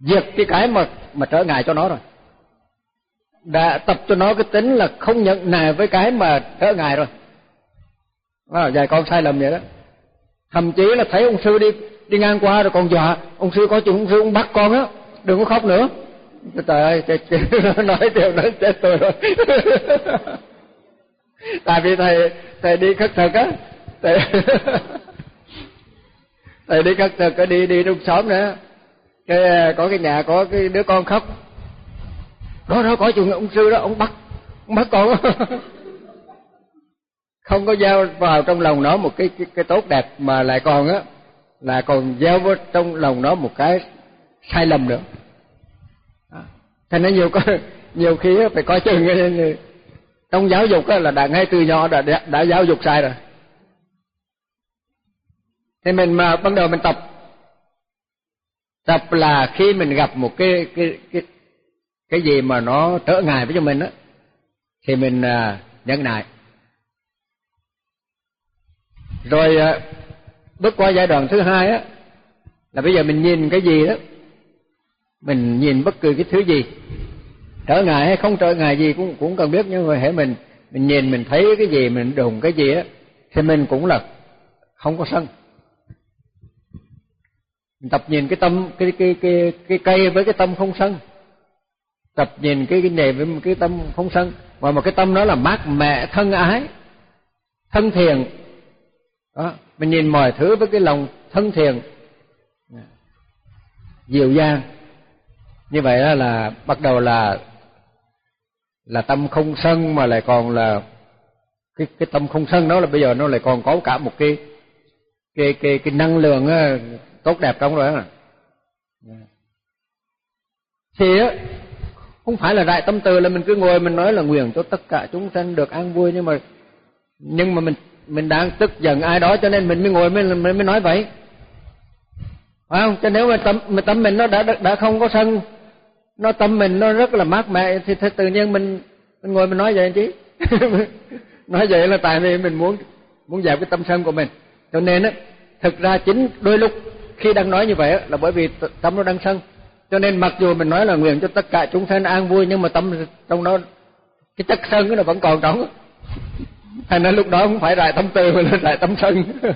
diệt cái cái mà mà trở ngại cho nó rồi. Đã tập cho nó cái tính là không nhận nề với cái mà trở ngại rồi. À, vài con sai lầm vậy đó. Thậm chí là thấy ông sư đi đi ngang qua rồi còn dọa ông sư có chuyện ông sư ông bắt con á đừng có khóc nữa. Trời ơi trời, trời, nói điều nói chết tôi rồi. Tại vì thầy thầy đi khất thực á. Thầy thầy đi khất thực á đi đi trong xóm nữa cái à, có cái nhà có cái đứa con khóc. Đó đó có chuyện ông sư đó ông bắt ông bắt con. Không có gieo vào trong lòng nó một cái cái, cái tốt đẹp mà lại còn á là còn gieo vào trong lòng nó một cái sai lầm nữa. À, thành ra nhiều có nhiều khi phải coi chừng trong giáo dục là đã ngay từ nhỏ đã, đã giáo dục sai rồi. Thì mình mà bắt đầu mình tập tập là khi mình gặp một cái cái cái cái gì mà nó trở ngại với cho mình á, thì mình nhận nhẫn nại. Rồi à, bước qua giai đoạn thứ hai á, là bây giờ mình nhìn cái gì đó, mình nhìn bất cứ cái thứ gì. Trở ngại hay không trở ngại gì cũng cũng cần biết, nhưng mà hễ mình mình nhìn, mình thấy cái gì, mình đụng cái gì á, thì mình cũng là không có sân mình tập nhìn cái tâm cái cái cái cái cây với cái tâm không sân. Tập nhìn cái cái này với cái tâm không sân. Và một cái tâm đó là mát mẹ thân ái thân thiện. Đó mình nhìn mọi thứ với cái lòng thân thiện. Dịu dàng. Như vậy đó là bắt đầu là là tâm không sân mà lại còn là cái cái tâm không sân đó là bây giờ nó lại còn có cả một cái cái cái cái năng lượng á, tốt đẹp trong đó. Thì á không phải là đại tâm từ là mình cứ ngồi mình nói là nguyện cho tất cả chúng sanh được an vui nhưng mà nhưng mà mình mình đang tức giận ai đó cho nên mình mới ngồi mới mới, mới nói vậy. Phải không? Cho nếu mà tâm mà tâm mình nó đã đã không có sân nó tâm mình nó rất là mát mẻ thì, thì tự nhiên mình mình ngồi mình nói vậy chứ. Nói vậy là tại vì mình muốn muốn dẹp cái tâm sân của mình. Cho nên á thực ra chính đôi lúc khi đang nói như vậy là bởi vì tâm nó đang sân. Cho nên mặc dù mình nói là nguyện cho tất cả chúng sanh an vui nhưng mà tâm trong đó cái chất sân nó vẫn còn trống. Thành ra lúc đó không phải rải tâm từ mà là rải tâm sân.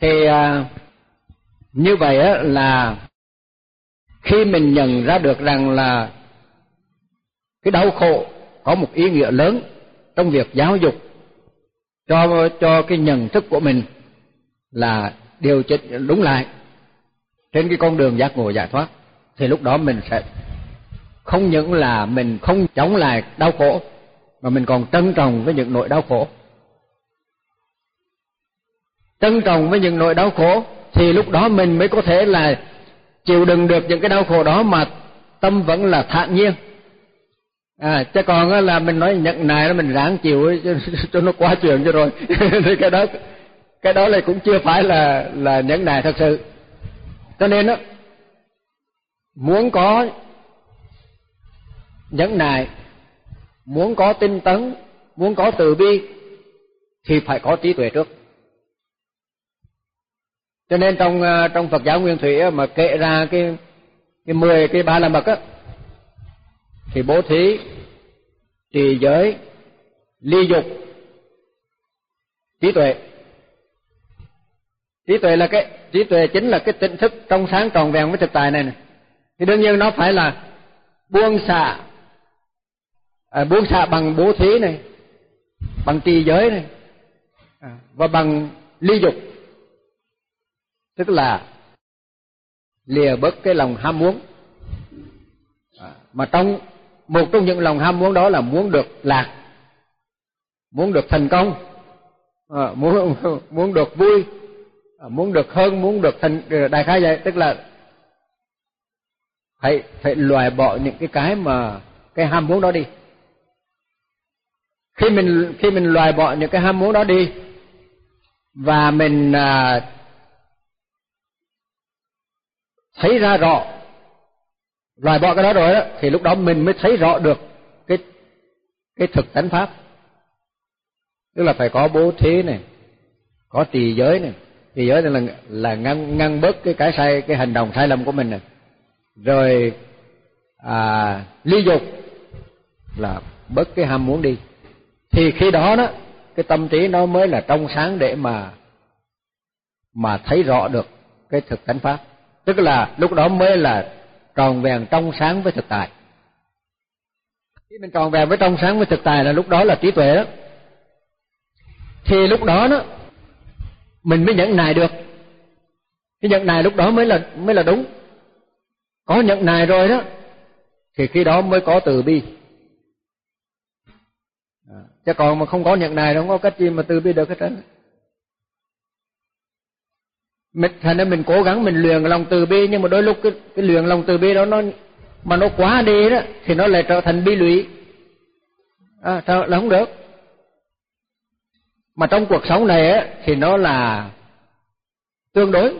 Thì à, như vậy á là khi mình nhận ra được rằng là cái đau khổ có một ý nghĩa lớn trong việc giáo dục cho cho cái nhận thức của mình là điều chỉnh đúng lại. Trên cái con đường giác ngộ giải thoát thì lúc đó mình sẽ không những là mình không chống lại đau khổ mà mình còn trân trọng với những nỗi đau khổ. Trân trọng với những nỗi đau khổ thì lúc đó mình mới có thể là chịu đựng được những cái đau khổ đó mà tâm vẫn là thản nhiên. À chứ còn là mình nói nhận này là mình ráng chịu cho, cho nó quá chuyện cho rồi. Thì cái đó cái đó là cũng chưa phải là là nhẫn nại thật sự. Cho nên đó muốn có nhẫn nại, muốn có tinh tấn, muốn có từ bi, thì phải có trí tuệ trước. Cho nên trong à, trong Phật giáo Nguyên Thủy mà kể ra cái cái mười, cái ba la mật á, thì bố thí, trì giới, ly dục, trí tuệ trí tuệ là cái trí tuệ chính là cái tỉnh thức trong sáng tròn vẹn với thực tại này, này. thì đương nhiên nó phải là buông xả à, buông xả bằng bố thí này bằng trì giới này à, và bằng ly dục. Tức là lìa bớt cái lòng ham muốn. À, mà trong một trong những lòng ham muốn đó là muốn được lạc muốn được thành công à, muốn muốn được vui. À, muốn được hơn muốn được thành ờ, đại khái vậy tức là phải phải loại bỏ những cái cái mà cái ham muốn đó đi. Khi mình khi mình loại bỏ những cái ham muốn đó đi và mình à, thấy ra rõ loại bỏ cái đó rồi đó thì lúc đó mình mới thấy rõ được cái cái thực tánh pháp. Tức là phải có bố thí này có trì giới này thì giới là là ngăn ngăn bớt cái cái sai cái hành động sai lầm của mình này. Rồi à, ly dục là bớt cái ham muốn đi. Thì khi đó đó cái tâm trí nó mới là trong sáng để mà mà thấy rõ được cái thực tánh pháp. Tức là lúc đó mới là tròn vẹn trong sáng với thực tại. Khi mình tròn vẹn với trong sáng với thực tại là lúc đó là trí tuệ đó. Thì lúc đó đó mình mới nhận nài được. Cái nhận nài lúc đó mới là mới là đúng. Có nhận nài rồi đó thì khi đó mới có từ bi. À, chứ còn mà không có nhận nài đâu có cách gì mà từ bi được hết trơn. Mình thành ra mình cố gắng mình luyện lòng từ bi nhưng mà đôi lúc cái, cái luyện lòng từ bi đó nó mà nó quá đi đó thì nó lại trở thành bi lụy. À, là không được mà trong cuộc sống này ấy, thì nó là tương đối.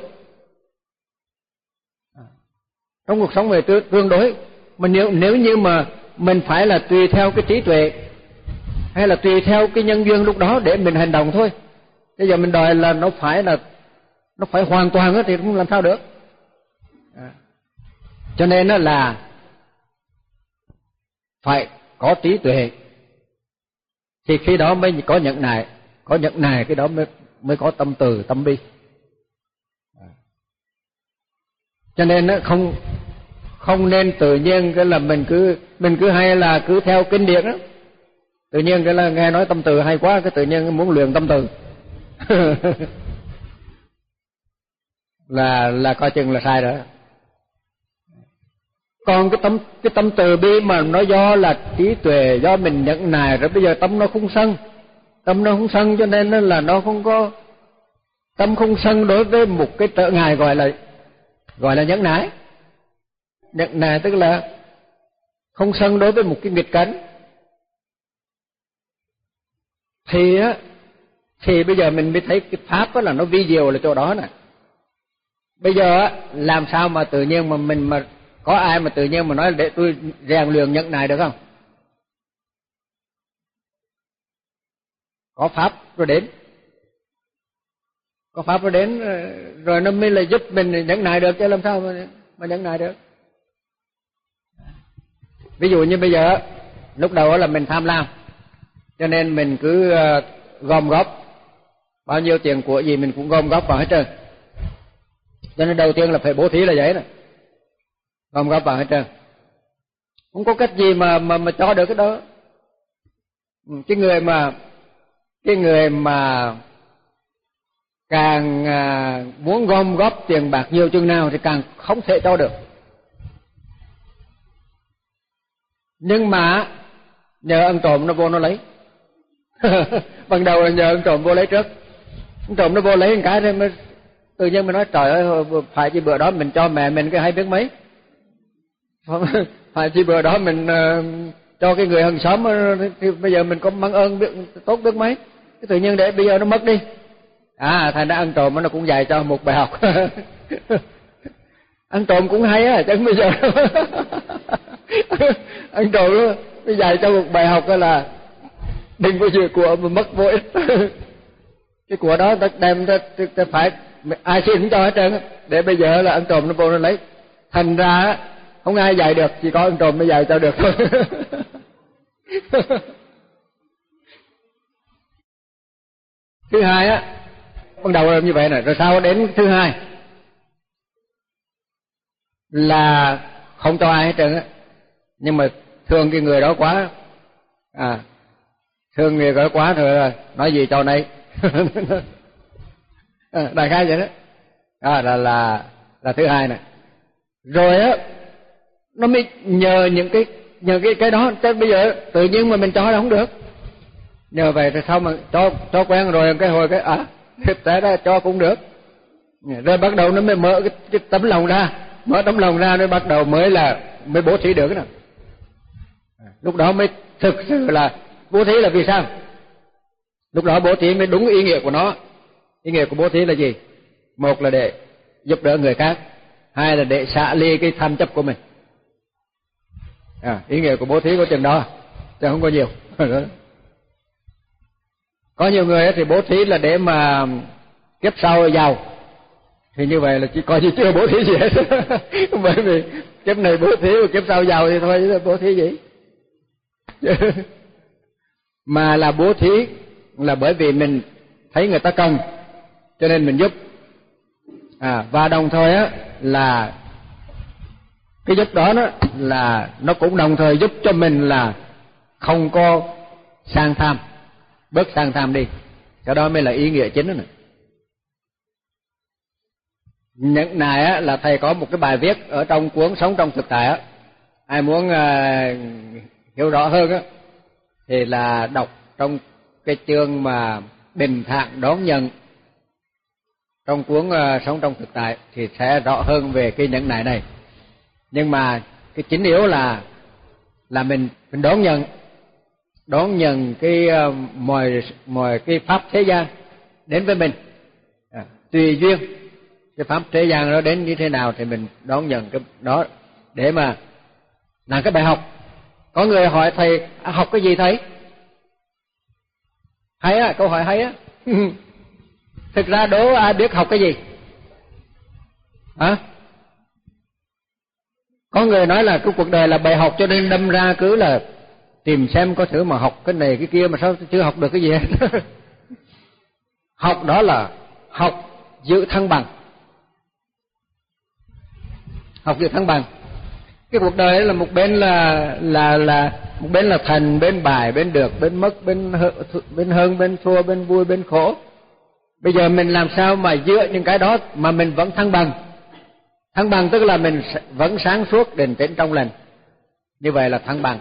Trong cuộc sống về tương đối. Mà nếu nếu như mà mình phải là tùy theo cái trí tuệ hay là tùy theo cái nhân duyên lúc đó để mình hành động thôi. Bây giờ mình đòi là nó phải là nó phải hoàn toàn thì cũng làm sao được. À. cho nên nó là phải có trí tuệ. Thì khi đó mới có nhận nại có nhận nại cái đó mới mới có tâm từ, tâm bi. Cho nên nó không không nên tự nhiên cái là mình cứ mình cứ hay là cứ theo kinh điển đó tự nhiên cái là nghe nói tâm từ hay quá, cái tự nhiên muốn luyện tâm từ. Là là coi chừng là sai rồi còn cái tâm cái tâm từ bi mà nó do là trí tuệ do mình nhận nài rồi, bây giờ tâm nó không sân tâm nó không sân cho nên là nó không có, tâm không sân đối với một cái trở ngại gọi là gọi là nhẫn nại. Nhẫn nại tức là không sân đối với một cái nghịch cảnh. Thì á, thì bây giờ mình mới thấy cái pháp đó là nó vi diệu là chỗ đó nè. Bây giờ làm sao mà tự nhiên mà mình mà, có ai mà tự nhiên mà nói để tôi rèn luyện nhận nại được không? Có pháp rồi đến. Có pháp rồi đến ờ, rồi nó mới là giúp mình nhẫn nại được, chứ làm sao mà mà nhẫn nại được. Ví dụ như bây giờ, lúc đầu là mình tham lam, cho nên mình cứ ờ, gom góp. Bao nhiêu tiền của gì mình cũng gom góp vào hết trơn. Cho nên đầu tiên là phải bố thí là vậy nè gom góp vào hết trơn. Không có cách gì mà mà mà cho được cái đó. Ừ, cái người mà cái người mà càng à, muốn gom góp tiền bạc nhiều chừng nào thì càng không thể cho được. Nhưng mà nhờ ăn trộm nó vô nó lấy. Ban đầu là nhờ ăn trộm vô lấy trước. Ăn trộm nó vô lấy một cái thì mới, tự nhiên mình nói, trời ơi phải chi bữa đó mình cho mẹ mình cái hay biết mấy. Phải chi bữa đó mình ờ, cho cái người hàng xóm ờ, thì bây giờ mình có mang ơn biết, tốt biết mấy cái tự nhiên để bây giờ nó mất đi. À thành ra ăn trộm nó cũng dạy cho một bài học. Ăn trộm cũng hay á chẳng bây giờ. Ăn trộm đó dạy cho một bài học là đừng có giữ của mà mất vô ích. Cái của đó ta đem ta, ta, ta phải ai xin cũng cho hết trơn để bây giờ là ăn trộm nó vô nó lấy. Thành ra không ai dạy được chỉ có ăn trộm mới dạy cho được thôi. Thứ hai á bắt đầu là như vậy này rồi sau đến thứ hai là không cho ai hết trơn á. Nhưng mà thương cái người đó quá. À thương người đó quá rồi nói gì cho này à, đại khái vậy đó. À, là là là thứ hai này rồi á nó mới nhờ những cái nhờ cái cái đó. Tới bây giờ tự nhiên mà mình cho là không được nhờ vậy thì sao mà cho cho quen rồi cái hồi cái à thực tế ra cho cũng được. Rồi bắt đầu nó mới mở cái, cái tấm lòng ra mở tấm lòng ra nó bắt đầu mới là mới bố thí được nè lúc đó mới thực sự là bố thí là vì sao? Lúc đó bố thí mới đúng ý nghĩa của nó. Ý nghĩa của bố thí là gì? Một là để giúp đỡ người khác hai là để xả ly cái tham chấp của mình. À, ý nghĩa của bố thí có chừng đó chứ không có nhiều. có nhiều người thì bố thí là để mà kiếp sau giàu thì như vậy là chỉ coi như chưa bố thí gì hết. Bởi vì kiếp này bố thí và kiếp sau giàu thì thôi bố thí gì? Mà là bố thí là bởi vì mình thấy người ta cần, cho nên mình giúp. À và đồng thời á là cái giúp đó đó là nó cũng đồng thời giúp cho mình là không có sang tham bớt sang tham đi. Cái đó mới là ý nghĩa chính đó nè. những này á là thầy có một cái bài viết ở trong cuốn sống trong thực tại á. Ai muốn à, hiểu rõ hơn á thì là đọc trong cái chương mà bình thản đón nhận. Trong cuốn à, sống trong thực tại thì sẽ rõ hơn về cái những này này. Nhưng mà cái chính yếu là là mình mình đón nhận đón nhận cái ờ, mọi mọi cái pháp thế gian đến với mình. À, tùy duyên cái pháp thế gian đó đến như thế nào thì mình đón nhận cái đó để mà làm cái bài học. Có người hỏi thầy à, học cái gì thầy? Hay á câu hỏi hay á. Thực ra đố ai biết học cái gì? Hả? Có người nói là cái cuộc đời là bài học cho nên đâm ra cứ là tìm xem có thử mà học cái này cái kia mà sao chưa học được cái gì hết. Học đó là học giữ thăng bằng. Học giữ thăng bằng. Cái cuộc đời là một bên là là là, một bên là thành bên bài, bên được, bên mất, bên bên hơn, bên thua, bên vui, bên khổ. Bây giờ mình làm sao mà dựa những cái đó mà mình vẫn thăng bằng? Thăng bằng tức là mình vẫn sáng suốt định tĩnh trong lành. Như vậy là thăng bằng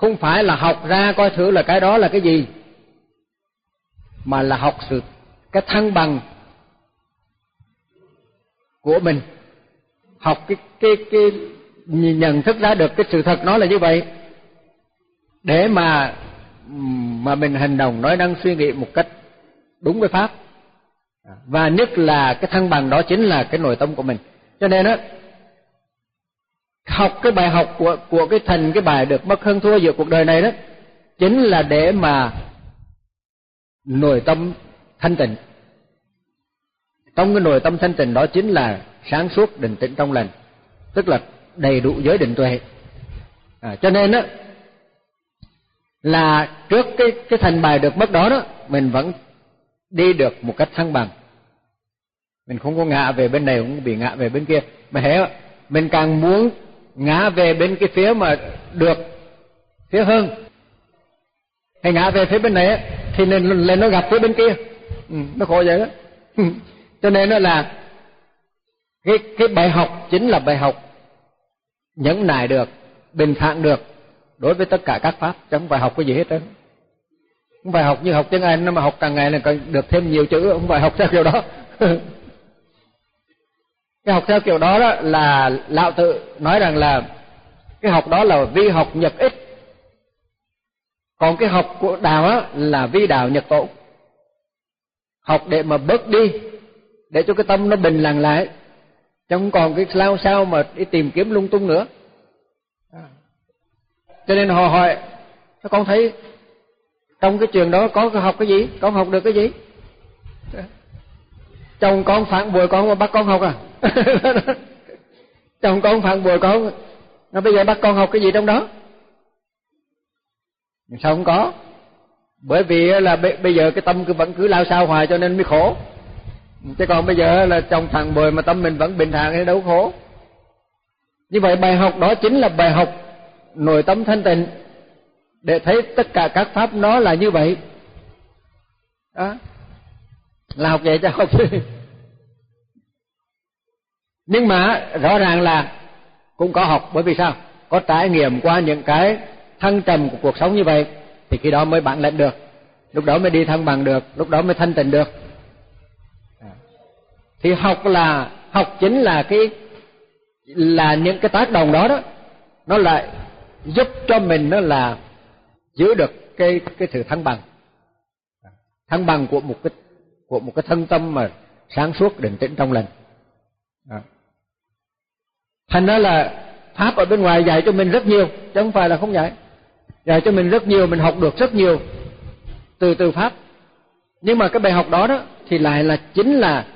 không phải là học ra coi thử là cái đó là cái gì, mà là học sự cái thăng bằng của mình. Học cái cái cái nhận thức ra được cái sự thật nó là như vậy. Để mà mà mình hành động nói năng suy nghĩ một cách đúng với pháp. Và nhất là cái thăng bằng đó chính là cái nội tâm của mình. Cho nên á học cái bài học của của cái thành cái bài được mất hơn thua giữa cuộc đời này đó chính là để mà nội tâm thanh tịnh. Trong cái nội tâm thanh tịnh đó chính là sáng suốt định tĩnh trong lành tức là đầy đủ giới định tuệ. À, cho nên đó là trước cái cái thành bài được mất đó đó mình vẫn đi được một cách thăng bằng. Mình không có ngã về bên này không bị ngã về bên kia. Mà hễ mình càng muốn ngã về bên cái phía mà được phía hơn. Hay ngã về phía bên này thì nên lên nó gặp phía bên kia. Ừ, nó khổ vậy đó. Ừ, cho nên nó là cái cái bài học chính là bài học nhẫn nại được bình thản được đối với tất cả các pháp. Chẳng phải học cái gì hết trơn không phải học như học tiếng Anh mà học càng ngày là càng được thêm nhiều chữ. Không phải học theo kiểu đó. cái học theo kiểu đó, đó là lão tự nói rằng là cái học đó là vi học nhập ích còn cái học của đạo á là vi đạo nhập tổ học để mà bớt đi để cho cái tâm nó bình lặng lại Chẳng còn cái lao sao mà đi tìm kiếm lung tung nữa. Cho nên họ hỏi, con thấy trong cái trường đó có học cái gì? Con học được cái gì? Chồng con phản bội con mà bắt con học à? Chồng con phản bội con, nó bây giờ bắt con học cái gì trong đó? Sao không có? Bởi vì là bây giờ cái tâm cứ vẫn cứ lao sao hoài cho nên mới khổ. Chứ còn bây giờ là chồng thằng bồi mà tâm mình vẫn bình thản thì đâu khổ. Như vậy bài học đó chính là bài học nội tâm thanh tịnh để thấy tất cả các pháp nó là như vậy. Đó. Là học vậy cho học Nhưng mà rõ ràng là cũng có học bởi vì sao? Có trải nghiệm qua những cái thăng trầm của cuộc sống như vậy thì khi đó mới bản lĩnh được. Lúc đó mới đi thăng bằng được, lúc đó mới thanh tịnh được thì học là học chính là cái là những cái tác động đó đó nó lại giúp cho mình nó là giữ được cái cái sự thăng bằng thăng bằng của một cái của một cái thân tâm mà sáng suốt định tĩnh trong lành. Thành đó là pháp ở bên ngoài dạy cho mình rất nhiều chứ không phải là không dạy. Dạy cho mình rất nhiều mình học được rất nhiều từ từ pháp. Nhưng mà cái bài học đó đó thì lại là chính là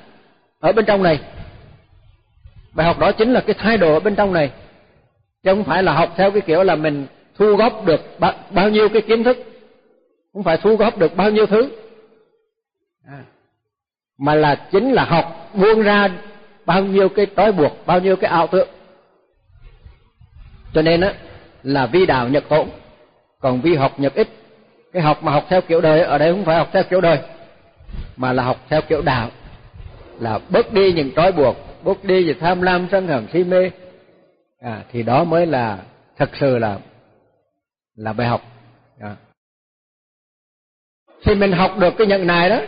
ở bên trong này. Bài học đó chính là cái thái độ ở bên trong này. Chứ không phải là học theo cái kiểu là mình thu góp được bao nhiêu cái kiến thức. Không phải thu góp được bao nhiêu thứ. À, mà là chính là học buông ra bao nhiêu cái trói buộc bao nhiêu cái ảo tưởng. Cho nên á là vi đạo nhật tổn còn vi học nhật ích cái học mà học theo kiểu đời ở đây không phải học theo kiểu đời mà là học theo kiểu đạo. Là bớt đi những trói buộc bớt đi về tham lam sân hận si mê. À, thì đó mới là thật sự là là bài học. À. thì mình học được cái nhận này đó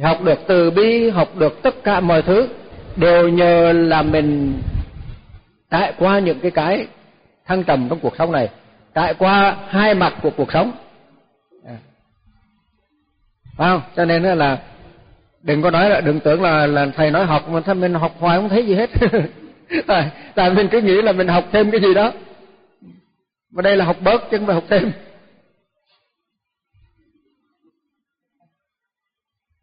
học được từ bi học được tất cả mọi thứ đều nhờ là mình trải qua những cái cái thăng trầm trong cuộc sống này trải qua hai mặt của cuộc sống. À. phải không? Cho nên là đừng có nói là đừng tưởng là là thầy nói học mà thầy mình học hoài không thấy gì hết. Tại, tại mình cứ nghĩ là mình học thêm cái gì đó. Mà đây là học bớt chứ không phải học thêm.